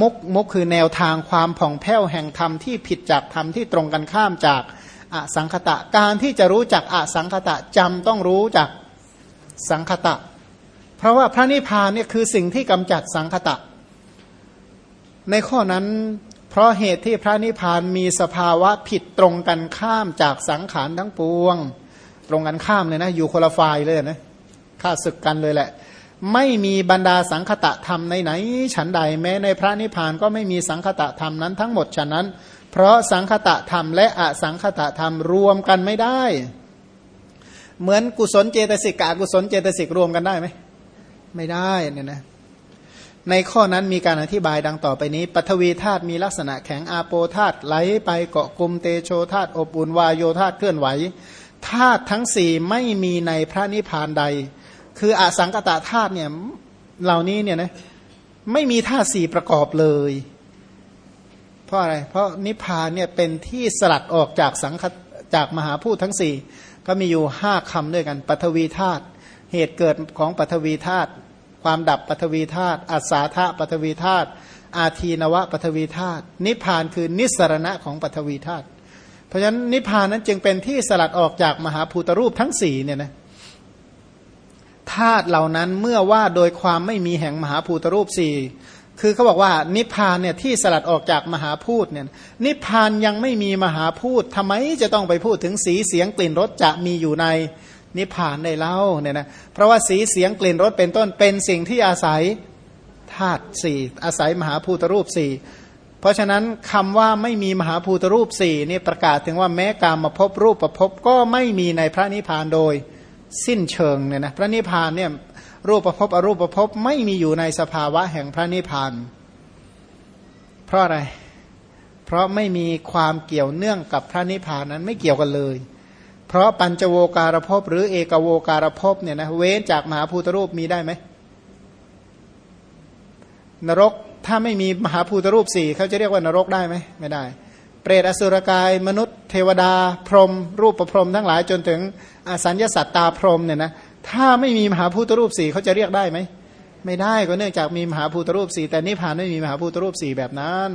Speaker 1: มุกมุกคือแนวทางความผ่องแผ้วแห่งธรรมที่ผิดจากธรรมที่ตรงกันข้ามจากอสังคตะ การที่จะรู้จักอสังคตะจำต้องรู้จักสังคตะ เพราะว่าพระนิพพานเนี่ยคือสิ่งที่กำจัดสังคตะ ในข้อนั้น เพราะเหตุที่พระนิพพานมีสภาวะผิดตรงกันข้ามจากสังขารทั้งปวง ตรงกันข้ามเลยนะ อยู่คนละฝ่ายเลยนะข้าศึกกันเลยแหละ ไม่มีบรรดาสังคตะธรรมในไหน ฉันใดแม้ในพระนิพพานก็ไม่มีสังคตะธรรมนั้นทั้งหมดฉะนั้น เพราะสังคตะธรรมและอสังคตะธรรมรวมกันไม่ได้ เหมือนกุศลเจตสิกกับอกุศลเจตสิกรวมกันได้ไหมไม่ได้เนี่ยนะ ในข้อนั้นมีการอธิบายดังต่อไปนี้ปฐวีธาตุมีลักษณะแข็งอาโปธาตุไหลไปเกาะกลุ่มเตโชธาตุอบอุ่นวายโยธาตุเคลื่อนไหวธาตุทั้งสี่ไม่มีในพระนิพพานใด คืออสังกตธาตุเนี่ยเหล่านี้เนี่ยนะไม่มีธาตุสี่ประกอบเลย เพราะอะไร เพราะนิพพานเนี่ยเป็นที่สลัดออกจากสังคจากมหาพูดทั้งสี่ก็มีอยู่ห้าคำด้วยกันปฐวีธาตุเหตุเกิดของปฐวีธาตุ ความดับปฐวีธาตุอัศาธาปฐวีธาตุอาทีนวะปฐวีธาตุนิพานคือนิสรณะของปฐวีธาตุเพราะฉะนั้นนิพานนั้นจึงเป็นที่สลัดออกจากมหาภูตรูปทั้งสี่เนี่ยนะธาตุเหล่านั้นเมื่อว่าโดยความไม่มีแห่งมหาภูตรูปสี่คือเขาบอกว่านิพพานเนี่ยที่สลัดออกจากมหาพูดเนี่ยนิพพานยังไม่มีมหาพูดทำไมจะต้องไปพูดถึงสีเสียงกลิ่นรสจะมีอยู่ใน นิพพานได้เล่าเนี่ยนะเพราะว่าสีเสียงกลิ่นรสเป็นต้นเป็นสิ่งที่อาศัยธาตุสี่อาศัยมหาภูตรูปสี่เพราะฉะนั้นคำว่าไม่มีมหาภูตรูปสี่นี่ประกาศถึงว่าแม้การมาพบรูปประพบก็ไม่มีในพระนิพพานโดยสิ้นเชิงเนี่ยนะพระนิพพานเนี่ยรูปประพบอรูปประพบไม่มีอยู่ในสภาวะแห่งพระนิพพาน เพราะอะไร เพราะไม่มีความเกี่ยวเนื่องกับพระนิพพานนั้นไม่เกี่ยวกันเลย เพราะปัญจโวการภพหรือเอกโวการภพเนี่ยนะเว้นจากมหาภูตรูปมีได้ไหมนรกถ้าไม่มีมหาภูตรูปสี่เขาจะเรียกว่านรกได้ไหมไม่ได้ เปรตอสุรกาย มนุษย์เทวดา พรหมรูปประพรหมทั้งหลายจนถึงอสัญญาสัตตาพรหมเนี่ยนะถ้าไม่มีมหาภูตรูปสี่เขาจะเรียกได้ไหมไม่ได้ก็เนื่องจากมีมหาภูตรูปสี่แต่นิพพานไม่มีมหาภูตรูปสี่แบบนั้น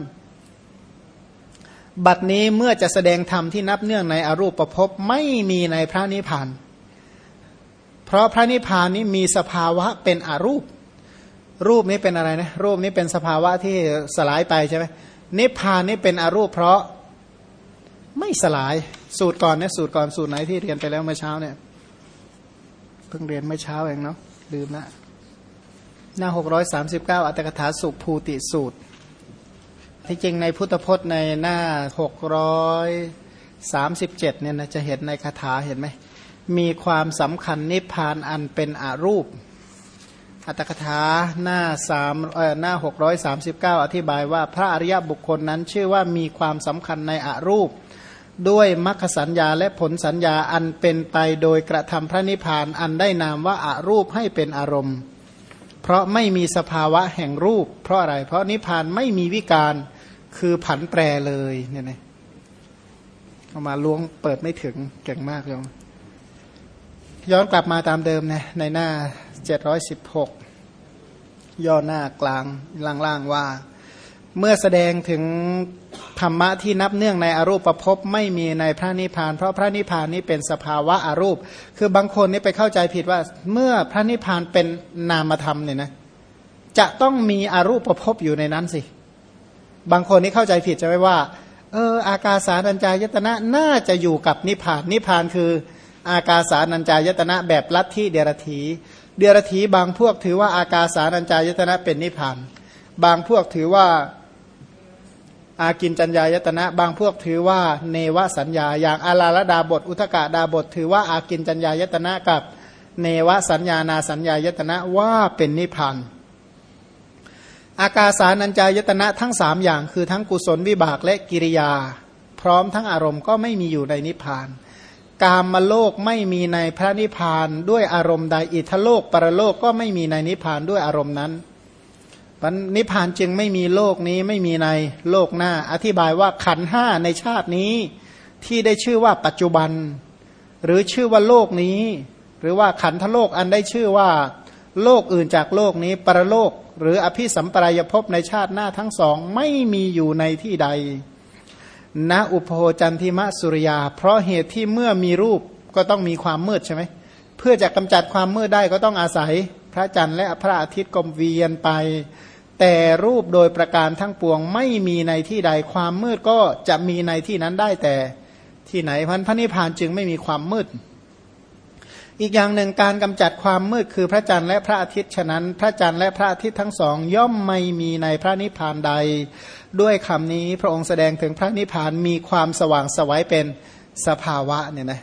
Speaker 1: บัดนี้เมื่อจะแสดงธรรมที่นับเนื่องในอรูปประพบไม่มีในพระนิพพาน เพราะพระนิพพานนี้มีสภาวะเป็นอรูป รูปนี้เป็นอะไรนะรูปนี้เป็นสภาวะที่สลายไปใช่ไหมนิพพานนี้เป็นอรูป เพราะไม่สลายสูตรก่อนเนี่ยสูตรก่อนสูตรไหนที่เรียนไปแล้วเมื่อเช้าเนี่ยเพิ่งเรียนเมื่อเช้าเองเนาะลืมละหน้าหกร้อยสามสิบเก้าอัตถกถาสุภูติสูตร ที่จริงในพุทธพจน์ในหน้าหกร้อยสามสิบเจ็ดเนี่ยนะจะเห็นในคาถาเห็นไหม มีความสำคัญนิพพานอันเป็นอรูป อัตถกถาหน้าสามเอ่อหน้าหกร้อยสามสิบเก้าอธิบายว่าพระอริยบุคคลนั้นชื่อว่ามีความสำคัญในอรูป ด้วยมรรคสัญญาและผลสัญญาอันเป็นไปโดยกระทำพระนิพพานอันได้นามว่าอารูปให้เป็นอารมณ์ เพราะไม่มีสภาวะแห่งรูป เพราะอะไร เพราะนิพพานไม่มีวิการ คือผันแปรเลยเนี่ยนะเอามาล้วงเปิดไม่ถึงเก่งมากเลยย้อนกลับมาตามเดิมนะในหน้าเจ็ดร้อยสิบหกย่อหน้ากลางล่างๆว่า เมื่อแสดงถึงธรรมะที่นับเนื่องในอรูปประพบไม่มีในพระนิพพาน เพราะพระนิพพานนี้เป็นสภาวะอารูป คือบางคนนี่ไปเข้าใจผิดว่า เมื่อพระนิพพานเป็นนามธรรมเนี่ยนะจะต้องมีอรูปประพบอยู่ในนั้นสิ บางคนนี่เข้าใจผิดใช่ไหมว่า เออ อากาสานัญจายตนะน่าจะอยู่กับนิพพานนิพพานคืออากาสานัญจายตนะแบบลัทธิเดรธีเดรธีบางพวกถือว่าอากาสานัญจายตนะเป็นนิพพาน บางพวกถือว่าอากินจัญญายตนะ บางพวกถือว่าเนวสัญญา อย่างอาลาลดาบท อุทกาดาบท ถือว่าอากินจัญญายตนะกับเนวสัญญานาสัญญายตนะว่าเป็นนิพพาน อากาสานัญจายตนะทั้งสามอย่างคือทั้งกุศลวิบากและกิริยา พร้อมทั้งอารมณ์ก็ไม่มีอยู่ในนิพพาน กามมาโลกไม่มีในพระนิพพานด้วยอารมณ์ใดอิทธโลกปรโลกก็ไม่มีในนิพพานด้วยอารมณ์นั้นปันิพพานจึงไม่มีโลกนี้ไม่มีในโลกหน้า อธิบายว่าขันห้าในชาตินี้ ที่ได้ชื่อว่าปัจจุบัน หรือชื่อว่าโลกนี้ หรือว่าขันธโลกอันได้ชื่อว่า โลกอื่นจากโลกนี้ ปรโลก หรืออภิสัมปรายภพในชาติหน้าทั้งสองไม่มีอยู่ในที่ใดณอุโภจันทิมะสุริยา เพราะเหตุที่เมื่อมีรูปก็ต้องมีความมืดใช่ไหมเพื่อจะกำจัดความมืดได้ก็ต้องอาศัยพระจันทร์และพระอาทิตย์กลมเวียนไป แต่รูปโดยประการทั้งปวงไม่มีในที่ใดความมืดก็จะมีในที่นั้นได้แต่ที่ไหนพันพระนิพพานจึงไม่มีความมืด อีกอย่างหนึ่งการกำจัดความมืดคือพระจันทร์และพระอาทิตย์ฉะนั้น พระจันทร์และพระอาทิตย์ทั้งสองย่อมไม่มีในพระนิพพานใด ด้วยคำนี้พระองค์แสดงถึงพระนิพพานมีความสว่างสวัยเป็นสภาวะเนี่ยนะ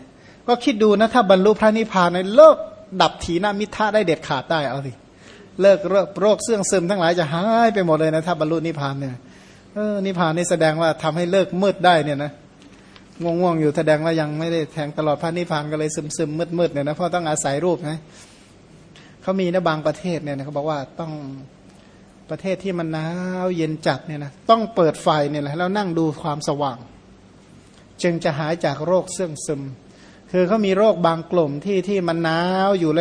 Speaker 1: ก็คิดดูนะถ้าบรรลุพระนิพพานในเลิกดับถีนามิทะได้เด็ดขาดได้เอาสิเลิกโรคเสื่องซึมทั้งหลายจะหายไปหมดเลยนะถ้าบรรลุนิพพานเนี่ยเออนิพพานนี่แสดงว่าทำให้เลิกมืดได้เนี่ยนะ ง่วงๆอยู่แสดงว่ายังไม่ได้แทงตลอดพระนิพพานก็เลยซึมซึมมืดมืดเนี่ยนะเพราะต้องอาศัยรูปนะเขามีนะบางประเทศเนี่ยนะเขาบอกว่าต้องประเทศที่มันหนาวเย็นจัดเนี่ยนะต้องเปิดไฟเนี่ยแหละแล้วนั่งดูความสว่าง จึงจะหายจากโรคเสื่องซึม คือเขามีโรคบางกลุ่มที่ที่มันหนาวอยู่หล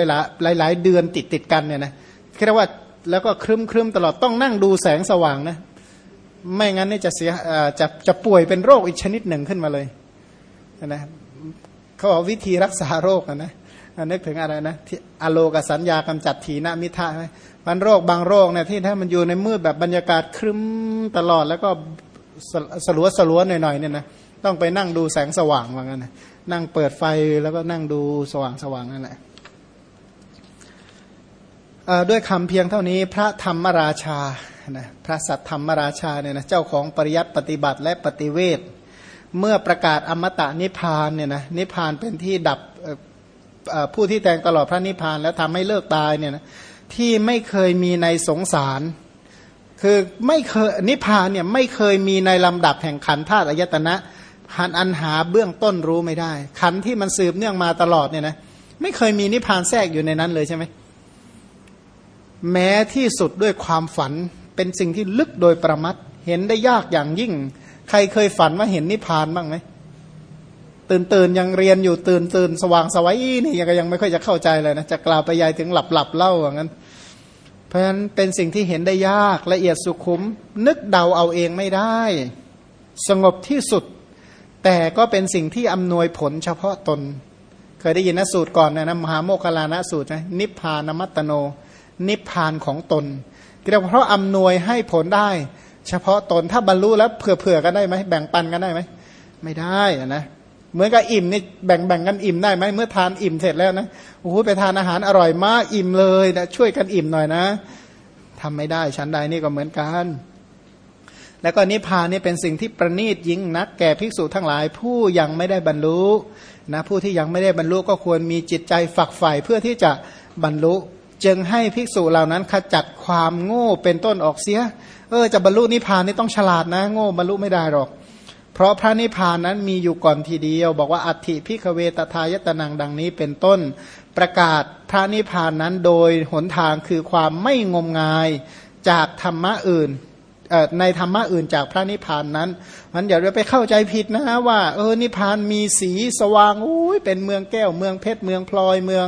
Speaker 1: ายหลายเดือนติดติดกันเนี่ยนะเรียกว่าแล้วก็ครึ้มครึมตลอดต้องนั่งดูแสงสว่างนะไม่งั้นนี่จะเสียจะจะป่วยเป็นโรคอีกชนิดหนึ่งขึ้นมาเลย นะเขาบอกวิธีรักษาโรคนะนึกถึงอะไรนะที่อโลกสัญญากำจัดถีนมิทะไหมมันโรคบางโรคเนี่ยที่ถ้ามันอยู่ในมืดแบบบรรยากาศครึ้มตลอดแล้วก็สลัวสลัวหน่อยๆเนี่ยนะต้องไปนั่งดูแสงสว่างว่างั้นนะนั่งเปิดไฟแล้วก็นั่งดูสว่างสว่างนั่นแหละด้วยคำเพียงเท่านี้พระธรรมราชานะพระสัตธรรมราชาเนี่ยนะเจ้าของปริยัติปฏิบัติและปฏิเวท เมื่อประกาศอมตะนิพานเนี่ยนะนิพานเป็นที่ดับผู้ที่แต่งตลอดพระนิพพานแล้วทำให้เลิกตายเนี่ยนะที่ไม่เคยมีในสงสาร คือไม่เคยนิพานเนี่ยไม่เคยมีในลำดับแห่งขันธาตุอายตนะหันอันหาเบื้องต้นรู้ไม่ได้ ขันที่มันสืบเนื่องมาตลอดเนี่ยนะไม่เคยมีนิพานแทรกอยู่ในนั้นเลยใช่ไหมแม้ที่สุดด้วยความฝันเป็นสิ่งที่ลึกโดยประมัดเห็นได้ยากอย่างยิ่ง ใครเคยฝันว่าเห็นนิพพานบ้างไหมตื่นตื่นยังเรียนอยู่ตื่นตื่นสว่างสวัยนี่ยังยังไม่ค่อยจะเข้าใจเลยนะจะกล่าวไปยายถึงหลับหลับเล่าอย่างนั้น เพราะฉะนั้นเป็นสิ่งที่เห็นได้ยากละเอียดสุขุม นึกเดาเอาเองไม่ได้ สงบที่สุด แต่ก็เป็นสิ่งที่อำนวยผลเฉพาะตน เคยได้ยินนะสูตรก่อนนะนะมหาโมคคลานะสูตรนะนิพพานมัตตโน นิพพานของตนเรียกเพราะอำนวยให้ผลได้ เฉพาะตนถ้าบรรลุแล้วเผื่อๆกันได้ไหมแบ่งปันกันได้ไหมไม่ได้นะเหมือนกับอิ่มนี่แบ่งแบ่งกันอิ่มได้ไหมเมื่อทานอิ่มเสร็จแล้วนะโอ้โหไปทานอาหารอร่อยมากอิ่มเลยนะช่วยกันอิ่มหน่อยนะทำไม่ได้ชั้นใดนี่ก็เหมือนกัน แล้วก็นิพพานนี่เป็นสิ่งที่ประณีตยิ่งนักแก่ภิกษุทั้งหลาย ผู้ยังไม่ได้บรรลุนะผู้ที่ยังไม่ได้บรรลุก็ควรมีจิตใจฝักใฝ่เพื่อที่จะบรรลุ จึงให้ภิกษุเหล่านั้นขจัดความโง่เป็นต้นออกเสีย เออจะบรรลุนิพพานนี่ต้องฉลาดนะ โง่บรรลุไม่ได้หรอก เพราะพระนิพพานนั้นมีอยู่ก่อนทีเดียว บอกว่าอัติพิกเวตทายตนังดังนี้เป็นต้นประกาศพระนิพพานนั้นโดยหนทางคือความไม่งมงายจากธรรมะอื่นในธรรมะอื่นจากพระนิพพานนั้นมันอย่าไปเข้าใจผิดนะว่า เออนิพพานมีสีสว่างอุ้ยเป็นเมืองแก้วเมืองเพชรเมืองพลอยเมือง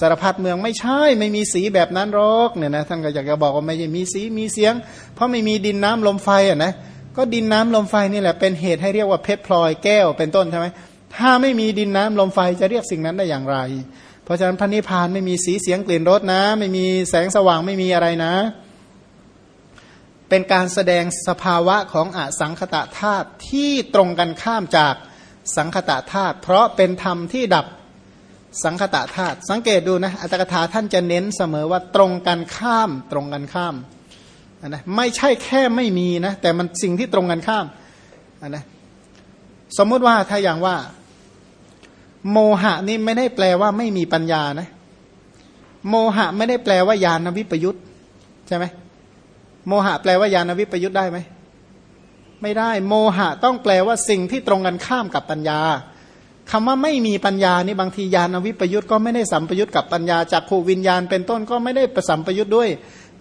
Speaker 1: สารพัดเมืองไม่ใช่ไม่มีสีแบบนั้นหรอกเนี่ยนะท่านก็อยากจะบอกว่าไม่ใช่มีสีมีเสียง เพราะไม่มีดินน้ำลมไฟอะนะก็ดินน้ำลมไฟนี่แหละเป็นเหตุให้เรียกว่าเพชรพลอยแก้วเป็นต้นใช่ไหมถ้าไม่มีดินน้ำลมไฟจะเรียกสิ่งนั้นได้อย่างไร เพราะฉะนั้นพระนิพพานไม่มีสีเสียงกลิ่นรสนะ ไม่มีแสงสว่างไม่มีอะไรนะ เป็นการแสดงสภาวะของอสังคตะธาตุที่ตรงกันข้ามจากสังคตะธาตุเพราะเป็นธรรมที่ดับ สังคตะธาตุสังเกตดูนะอัตถกถาท่านจะเน้นเสมอว่าตรงกันข้ามตรงกันข้ามนะไม่ใช่แค่ไม่มีนะแต่มันสิ่งที่ตรงกันข้ามนะสมมติว่าถ้าอย่างว่า โมหะนี่ไม่ได้แปลว่าไม่มีปัญญานะ โมหะไม่ได้แปลว่าญาณวิปยุตใช่ไหมโมหะแปลว่าญาณวิปยุตได้ไหมไม่ได้ โมหะต้องแปลว่าสิ่งที่ตรงกันข้ามกับปัญญา คำว่าไม่มีปัญญานี่บางทีญาณวิปยุตก็ไม่ได้สัมปยุตกับปัญญาจากขูวิญญาณ เป็นต้นก็ไม่ได้ประสัมปยุตด้วย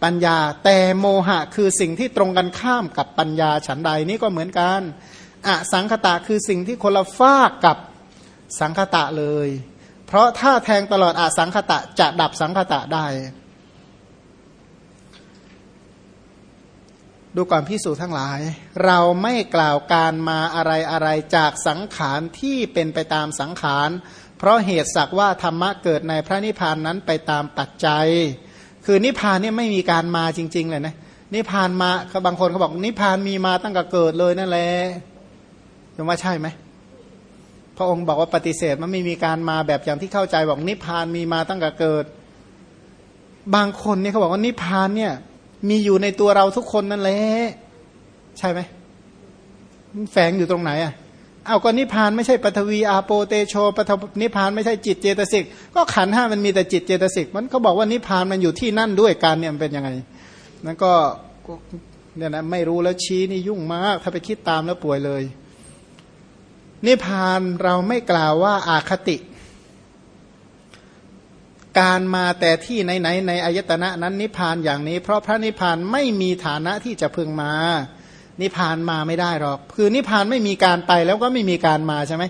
Speaker 1: ปัญญา แต่โมหะคือสิ่งที่ตรงกันข้ามกับปัญญาฉันใดนี่ก็เหมือนกันอสังคตะคือสิ่งที่คนละฟากกับสังคตะเลย เพราะถ้าแทงตลอดอสังคตะจะดับสังคตะได้ ดูก่อนพิสูจทั้งหลาย เราไม่กล่าวการมาอะไรอะไรจากสังขารที่เป็นไปตามสังขาร เพราะเหตุสักว่าธรรมะเกิดในพระนิพพานนั้นไปตามปัจจัย คือนิพพานเนี่ยไม่มีการมาจริง ๆ เลยนะนิพพานมาบางคนเขาบอกนิพพานมีมาตั้งแต่เกิดเลยนั่นแหละจะว่าใช่ไหมพระองค์บอกว่าปฏิเสธมันไม่มีการมาแบบอย่างที่เข้าใจบอกนิพพานมีมาตั้งแต่เกิด บางคนเนี่ยเขาบอกว่านิพพานเนี่ย มีอยู่ในตัวเราทุกคนนั่นแหละใช่ไหมแฝงอยู่ตรงไหนอะเอาก็นิพานไม่ใช่ปฐวีอาโปเตโชปฐนิพานไม่ใช่จิตเจตสิก ก็ขันห้ามันมีแต่จิตเจตสิก มันเขาบอกว่านิพานมันอยู่ที่นั่นด้วยกันเนี่ยมันเป็นยังไงนั่นก็เนี่ยนะไม่รู้แล้วชี้นี่ยุ่งมากถ้าไปคิดตามแล้วป่วยเลย นิพานเราไม่กล่าวว่าอาคติ การมาแต่ที่ไหนในอายตนะนั้นนิพพานอย่างนี้ เพราะพระนิพพานไม่มีฐานะที่จะพึงมา นิพพานมาไม่ได้หรอก คือนิพพานไม่มีการไปแล้วก็ไม่มีการมาใช่ไหม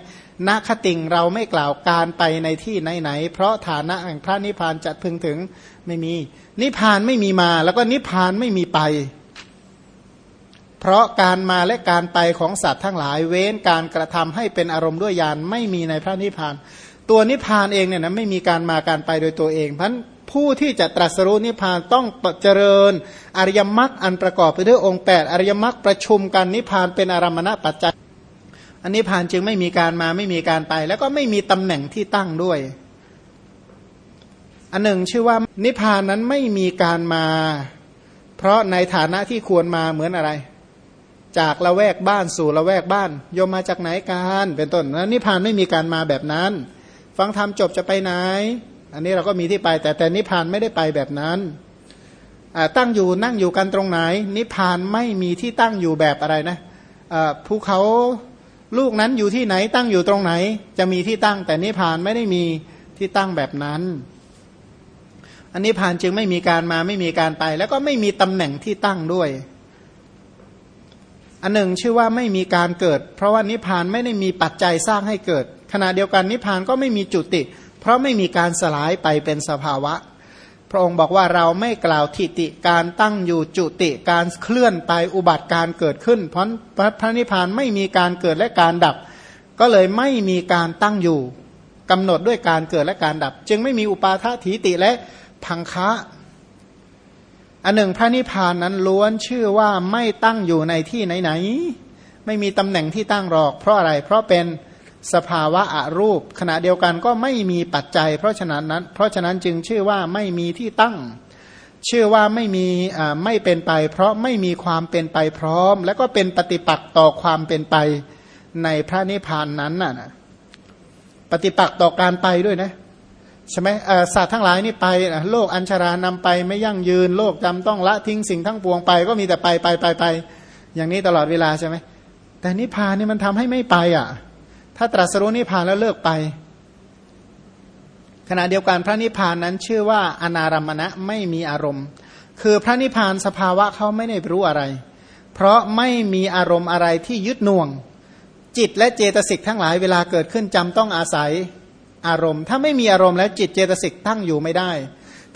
Speaker 1: นักติงเราไม่กล่าวการไปในที่ไหนๆเพราะฐานะแห่งพระนิพพานจะพึงถึงไม่มี นิพพานไม่มีมา แล้วก็นิพพานไม่มีไป เพราะการมาและการไปของสัตว์ทั้งหลาย เว้นการกระทำให้เป็นอารมณ์ด้วยญาณไม่มีในพระนิพพาน ตัวนิพพานเองเนี่ยนะไม่มีการมาการไปโดยตัวเองเพราะผู้ที่จะตรัสรู้นิพพานต้องเจริญอริยมรรคอันประกอบไปด้วยองค์ 8 อริยมรรคประชุมกันนิพพานเป็นอารมณปัจจัยอันนิพพานจึงไม่มีการมาไม่มีการไป แล้วก็ไม่มีตำแหน่งที่ตั้งด้วย อันหนึ่งชื่อว่านิพานนั้นไม่มีการมา เพราะในฐานะที่ควรมาเหมือนอะไร จากละแวกบ้านสู่ละแวกบ้านโยมมาจากไหนกันเป็นต้นแล้วนิพานไม่มีการมาแบบนั้น ฟังธรรมจบจะไปไหน อันนี้เราก็มีที่ไป แต่แต่นิพพานไม่ได้ไปแบบนั้นตั้งอยู่นั่งอยู่กันตรงไหน นิพพานไม่มีที่ตั้งอยู่แบบอะไรนะภูเขาลูกนั้นอยู่ที่ไหนตั้งอยู่ตรงไหน จะมีที่ตั้ง แต่นิพพานไม่ได้มีที่ตั้งแบบนั้น อันนิพพานจึงไม่มีการมาไม่มีการไป แล้วก็ไม่มีตำแหน่งที่ตั้งด้วย อันหนึ่งชื่อว่าไม่มีการเกิด เพราะว่านิพพานไม่ได้มีปัจจัยสร้างให้เกิด ขณะเดียวกันนิพพานก็ไม่มีจุติ เพราะไม่มีการสลายไปเป็นสภาวะ พระองค์บอกว่าเราไม่กล่าวทิติการตั้งอยู่จุติการเคลื่อนไปอุบัติการเกิดขึ้น เพราะพระนิพพานไม่มีการเกิดและการดับ ก็เลยไม่มีการตั้งอยู่กำหนดด้วยการเกิดและการดับ จึงไม่มีอุปาทถีติและพังคะอันหนึ่งพระนิพพานนั้นล้วนชื่อว่าไม่ตั้งอยู่ในที่ไหนๆไม่มีตำแหน่งที่ตั้งหรอก เพราะอะไรเพราะเป็น สภาวะอรูป ขณะเดียวกันก็ไม่มีปัจจัย เพราะฉะนั้นนั้น เพราะฉะนั้นจึงชื่อว่าไม่มีที่ตั้ง ชื่อว่าไม่มีไม่เป็นไป เพราะไม่มีความเป็นไปพร้อม และก็เป็นปฏิปักษ์ต่อความเป็นไปในพระนิพพานนั้นน่ะปฏิปักษ์ต่อการไปด้วยนะใช่ไหมสัตว์ทั้งหลายนี่ไปโลกอัญชารานำไปไม่ยั่งยืน โลกจำต้องละทิ้งสิ่งทั้งปวงไป ก็มีแต่ไปไปไปไปอย่างนี้ตลอดเวลาใช่ไหมแต่นิพพานนี่มันทำให้ไม่ไปอะ ถ้าตรัสรู้นิพพานแล้วเลิกไป ขณะเดียวกันพระนิพพานนั้นชื่อว่าอนารมณะไม่มีอารมณ์ คือพระนิพพานสภาวะเขาไม่ได้รู้อะไร เพราะไม่มีอารมณ์อะไรที่ยึดน่วง จิตและเจตสิกทั้งหลายเวลาเกิดขึ้นจำต้องอาศัยอารมณ์ ถ้าไม่มีอารมณ์แล้วจิตเจตสิกตั้งอยู่ไม่ได้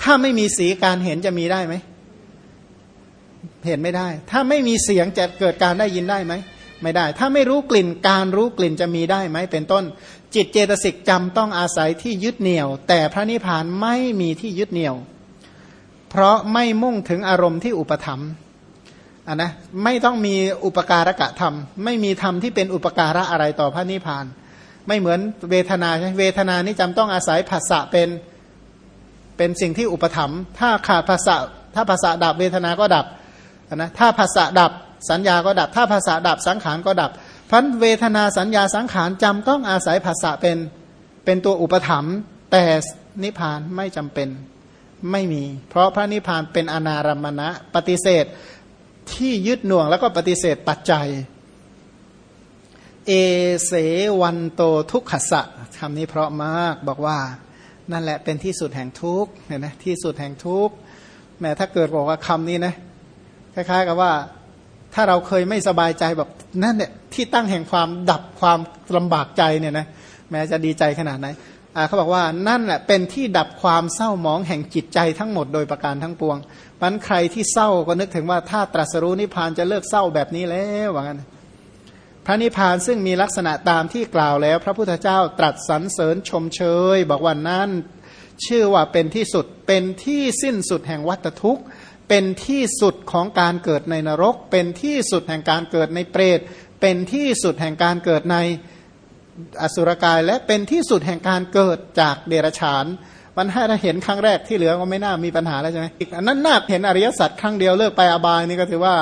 Speaker 1: ถ้าไม่มีสีการเห็นจะมีได้ไหมเห็นไม่ได้ ถ้าไม่มีเสียงจะเกิดการได้ยินได้ไหม ไม่ได้ ถ้าไม่รู้กลิ่นการรู้กลิ่นจะมีได้ไหมเป็นต้น จิตเจตสิกจำต้องอาศัยที่ยึดเหนี่ยว แต่พระนิพพานไม่มีที่ยึดเหนี่ยว เพราะไม่มุ่งถึงอารมณ์ที่อุปธรรมอะนะไม่ต้องมีอุปการะธรรม ไม่มีธรรมที่เป็นอุปการะอะไรต่อพระนิพพาน ไม่เหมือนเวทนาใช่เวทนานี่จำต้องอาศัยภาษะเป็นเป็นสิ่งที่อุปถัมภ์ถ้าขาดภาษะถ้าภาษาดับเวทนาก็ดับนะถ้าภาษาดับ สัญญาก็ดับ ถ้าภาษาดับสังขารก็ดับพันเวทนาสัญญาสังขารจำต้องอาศัยภาษาเป็นเป็นตัวอุปถัมภ์แต่นิพพานไม่จำเป็นไม่มี เพราะพระนิพพานเป็นอนารมณะปฏิเสธที่ยึดหน่วงแล้วก็ปฏิเสธปัจจัย เอเสวันโตทุกขสะคำนี้เพราะมากบอกว่า นั่นแหละเป็นที่สุดแห่งทุกเนี่ยนะที่สุดแห่งทุกแม้ถ้าเกิดบอกว่าคำนี้นะคล้ายๆกับว่า ถ้าเราเคยไม่สบายใจแบบนั่นเนี่ยที่ตั้งแห่งความดับความลำบากใจเนี่ยนะแม้จะดีใจขนาดไหนเขาบอกว่านั่นแหละเป็นที่ดับความเศร้าหมองแห่งจิตใจทั้งหมดโดยประการทั้งปวงมันใครที่เศร้าก็นึกถึงว่าถ้าตรัสรู้นิพพานจะเลิกเศร้าแบบนี้แล้วว่างั้นพระนิพพานซึ่งมีลักษณะตามที่กล่าวแล้ว พระพุทธเจ้าตรัสสรรเสริญชมเชย บอกว่านั้นชื่อว่าเป็นที่สุดเป็นที่สิ้นสุดแห่งวัฏทุกข์ เป็นที่สุดของการเกิดในนรก เป็นที่สุดแห่งการเกิดในเปรต เป็นที่สุดแห่งการเกิดในอสุรกาย และเป็นที่สุดแห่งการเกิดจากเดรัจฉานมันให้เราเห็นครั้งแรกที่เหลือก็ไม่น่ามีปัญหาแล้วใช่ไหมอีกอันนั้นน่าเห็นอริยสัจครั้งเดียวเลิกไปอบายนี่ก็ถือว่า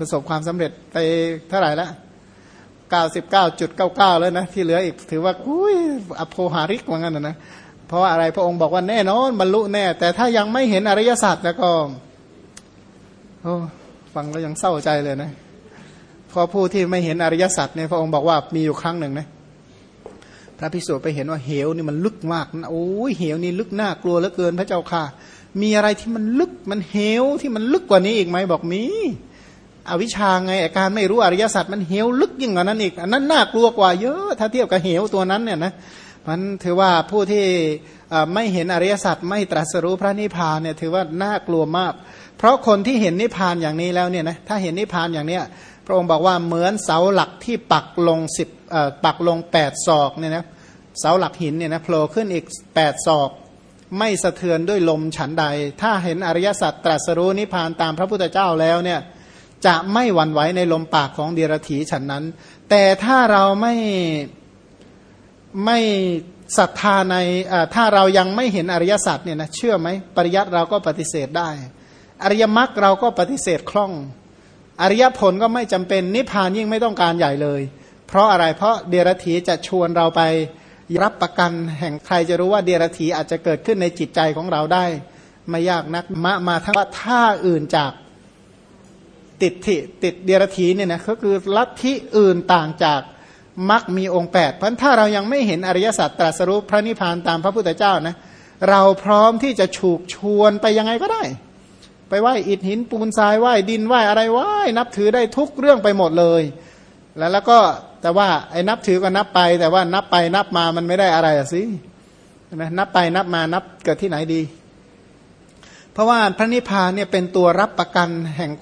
Speaker 1: ประสบความสำเร็จไปเท่าไหร่แล้ว99.99 แล้วนะที่เหลืออีกถือว่าอุ้ยอโภหาริกว่างั้นนะเพราะอะไรพระองค์บอกว่าแน่นอนบรรลุแน่ แต่ถ้ายังไม่เห็นอริยสัจแล้วก็ โอ้ฟังแล้วยังเศร้าใจเลยนะพอผู้ที่ไม่เห็นอริยสัจเนี่ยพระองค์บอกว่ามีอยู่ครั้งหนึ่งนะพระพิสุไปเห็นว่าเหวนี่มันลึกมากนะโอ้ยเหวนี่ลึกน่ากลัวเหลือเกินพระเจ้าค่ะ มีอะไรที่มันลึกมันเหวที่มันลึกกว่านี้อีกไหมบอกมีอวิชาไงอาการไม่รู้อริยสัจมันเหวลึกยิ่งกว่านั้นอีกอันนั้นน่ากลัวกว่าเยอะถ้าเทียบกับเหวตัวนั้นเนี่ยนะมันถือว่าผู้ที่ไม่เห็นอริยสัจไม่ตรัสรู้พระนิพพานเนี่ยถือว่าน่ากลัวมาก เพราะคนที่เห็นนิพพานอย่างนี้แล้วเนี่ยนะถ้าเห็นนิพพานอย่างเนี้ยพระองค์บอกว่าเหมือนเสาหลักที่ปักลงสิบปักลงแปดศอกเนี่ยนะเสาหลักหินเนี่ยนะโผล่ขึ้นอีกแปดศอก ไม่สะเทือนด้วยลมฉันใด ถ้าเห็นอริยสัจตรัสรู้นิพพานตามพระพุทธเจ้าแล้วเนี่ยจะไม่หวั่นไหวในลมปากของเดียรถีฉันนั้น แต่ถ้าเราไม่ไม่ศรัทธาในถ้าเรายังไม่เห็นอริยสัจเนี่ยนะเชื่อไหมปริยัติเราก็ปฏิเสธได้ อริยมรรคเราก็ปฏิเสธคล่อง อริยผลก็ไม่จำเป็นนิพพานยิ่งไม่ต้องการใหญ่เลย เพราะอะไรเพราะเดียรถีจะชวนเราไปรับประกันแห่งใครจะรู้ว่าเดียรถีอาจจะเกิดขึ้นในจิตใจของเราได้ ไม่ยากนักมามาทั้งว่าท่าอื่นจากติดทิติดเดียรถีเนี่ยนะก็คือลัทธิอื่นต่างจากมักมีองค์แปดเพราะถ้าเรายังไม่เห็นอริยสัจตรัสรู้พระนิพพานตามพระพุทธเจ้านะเราพร้อมที่จะฉูกชวนไปยังไงก็ได้ ไปไหว้อิฐหินปูนทรายไหว้ดินไหว้อะไรไหว้นับถือได้ทุกเรื่องไปหมดเลย แล้วแล้วก็แต่ว่าไอ้นับถือก็นับไป แต่ว่านับไปนับมามันไม่ได้อะไรอะสิใช่ไหมนับไปนับมานับเกิดที่ไหนดี เพราะว่าพระนิพพานเนี่ยเป็นตัวรับประกันแห่ง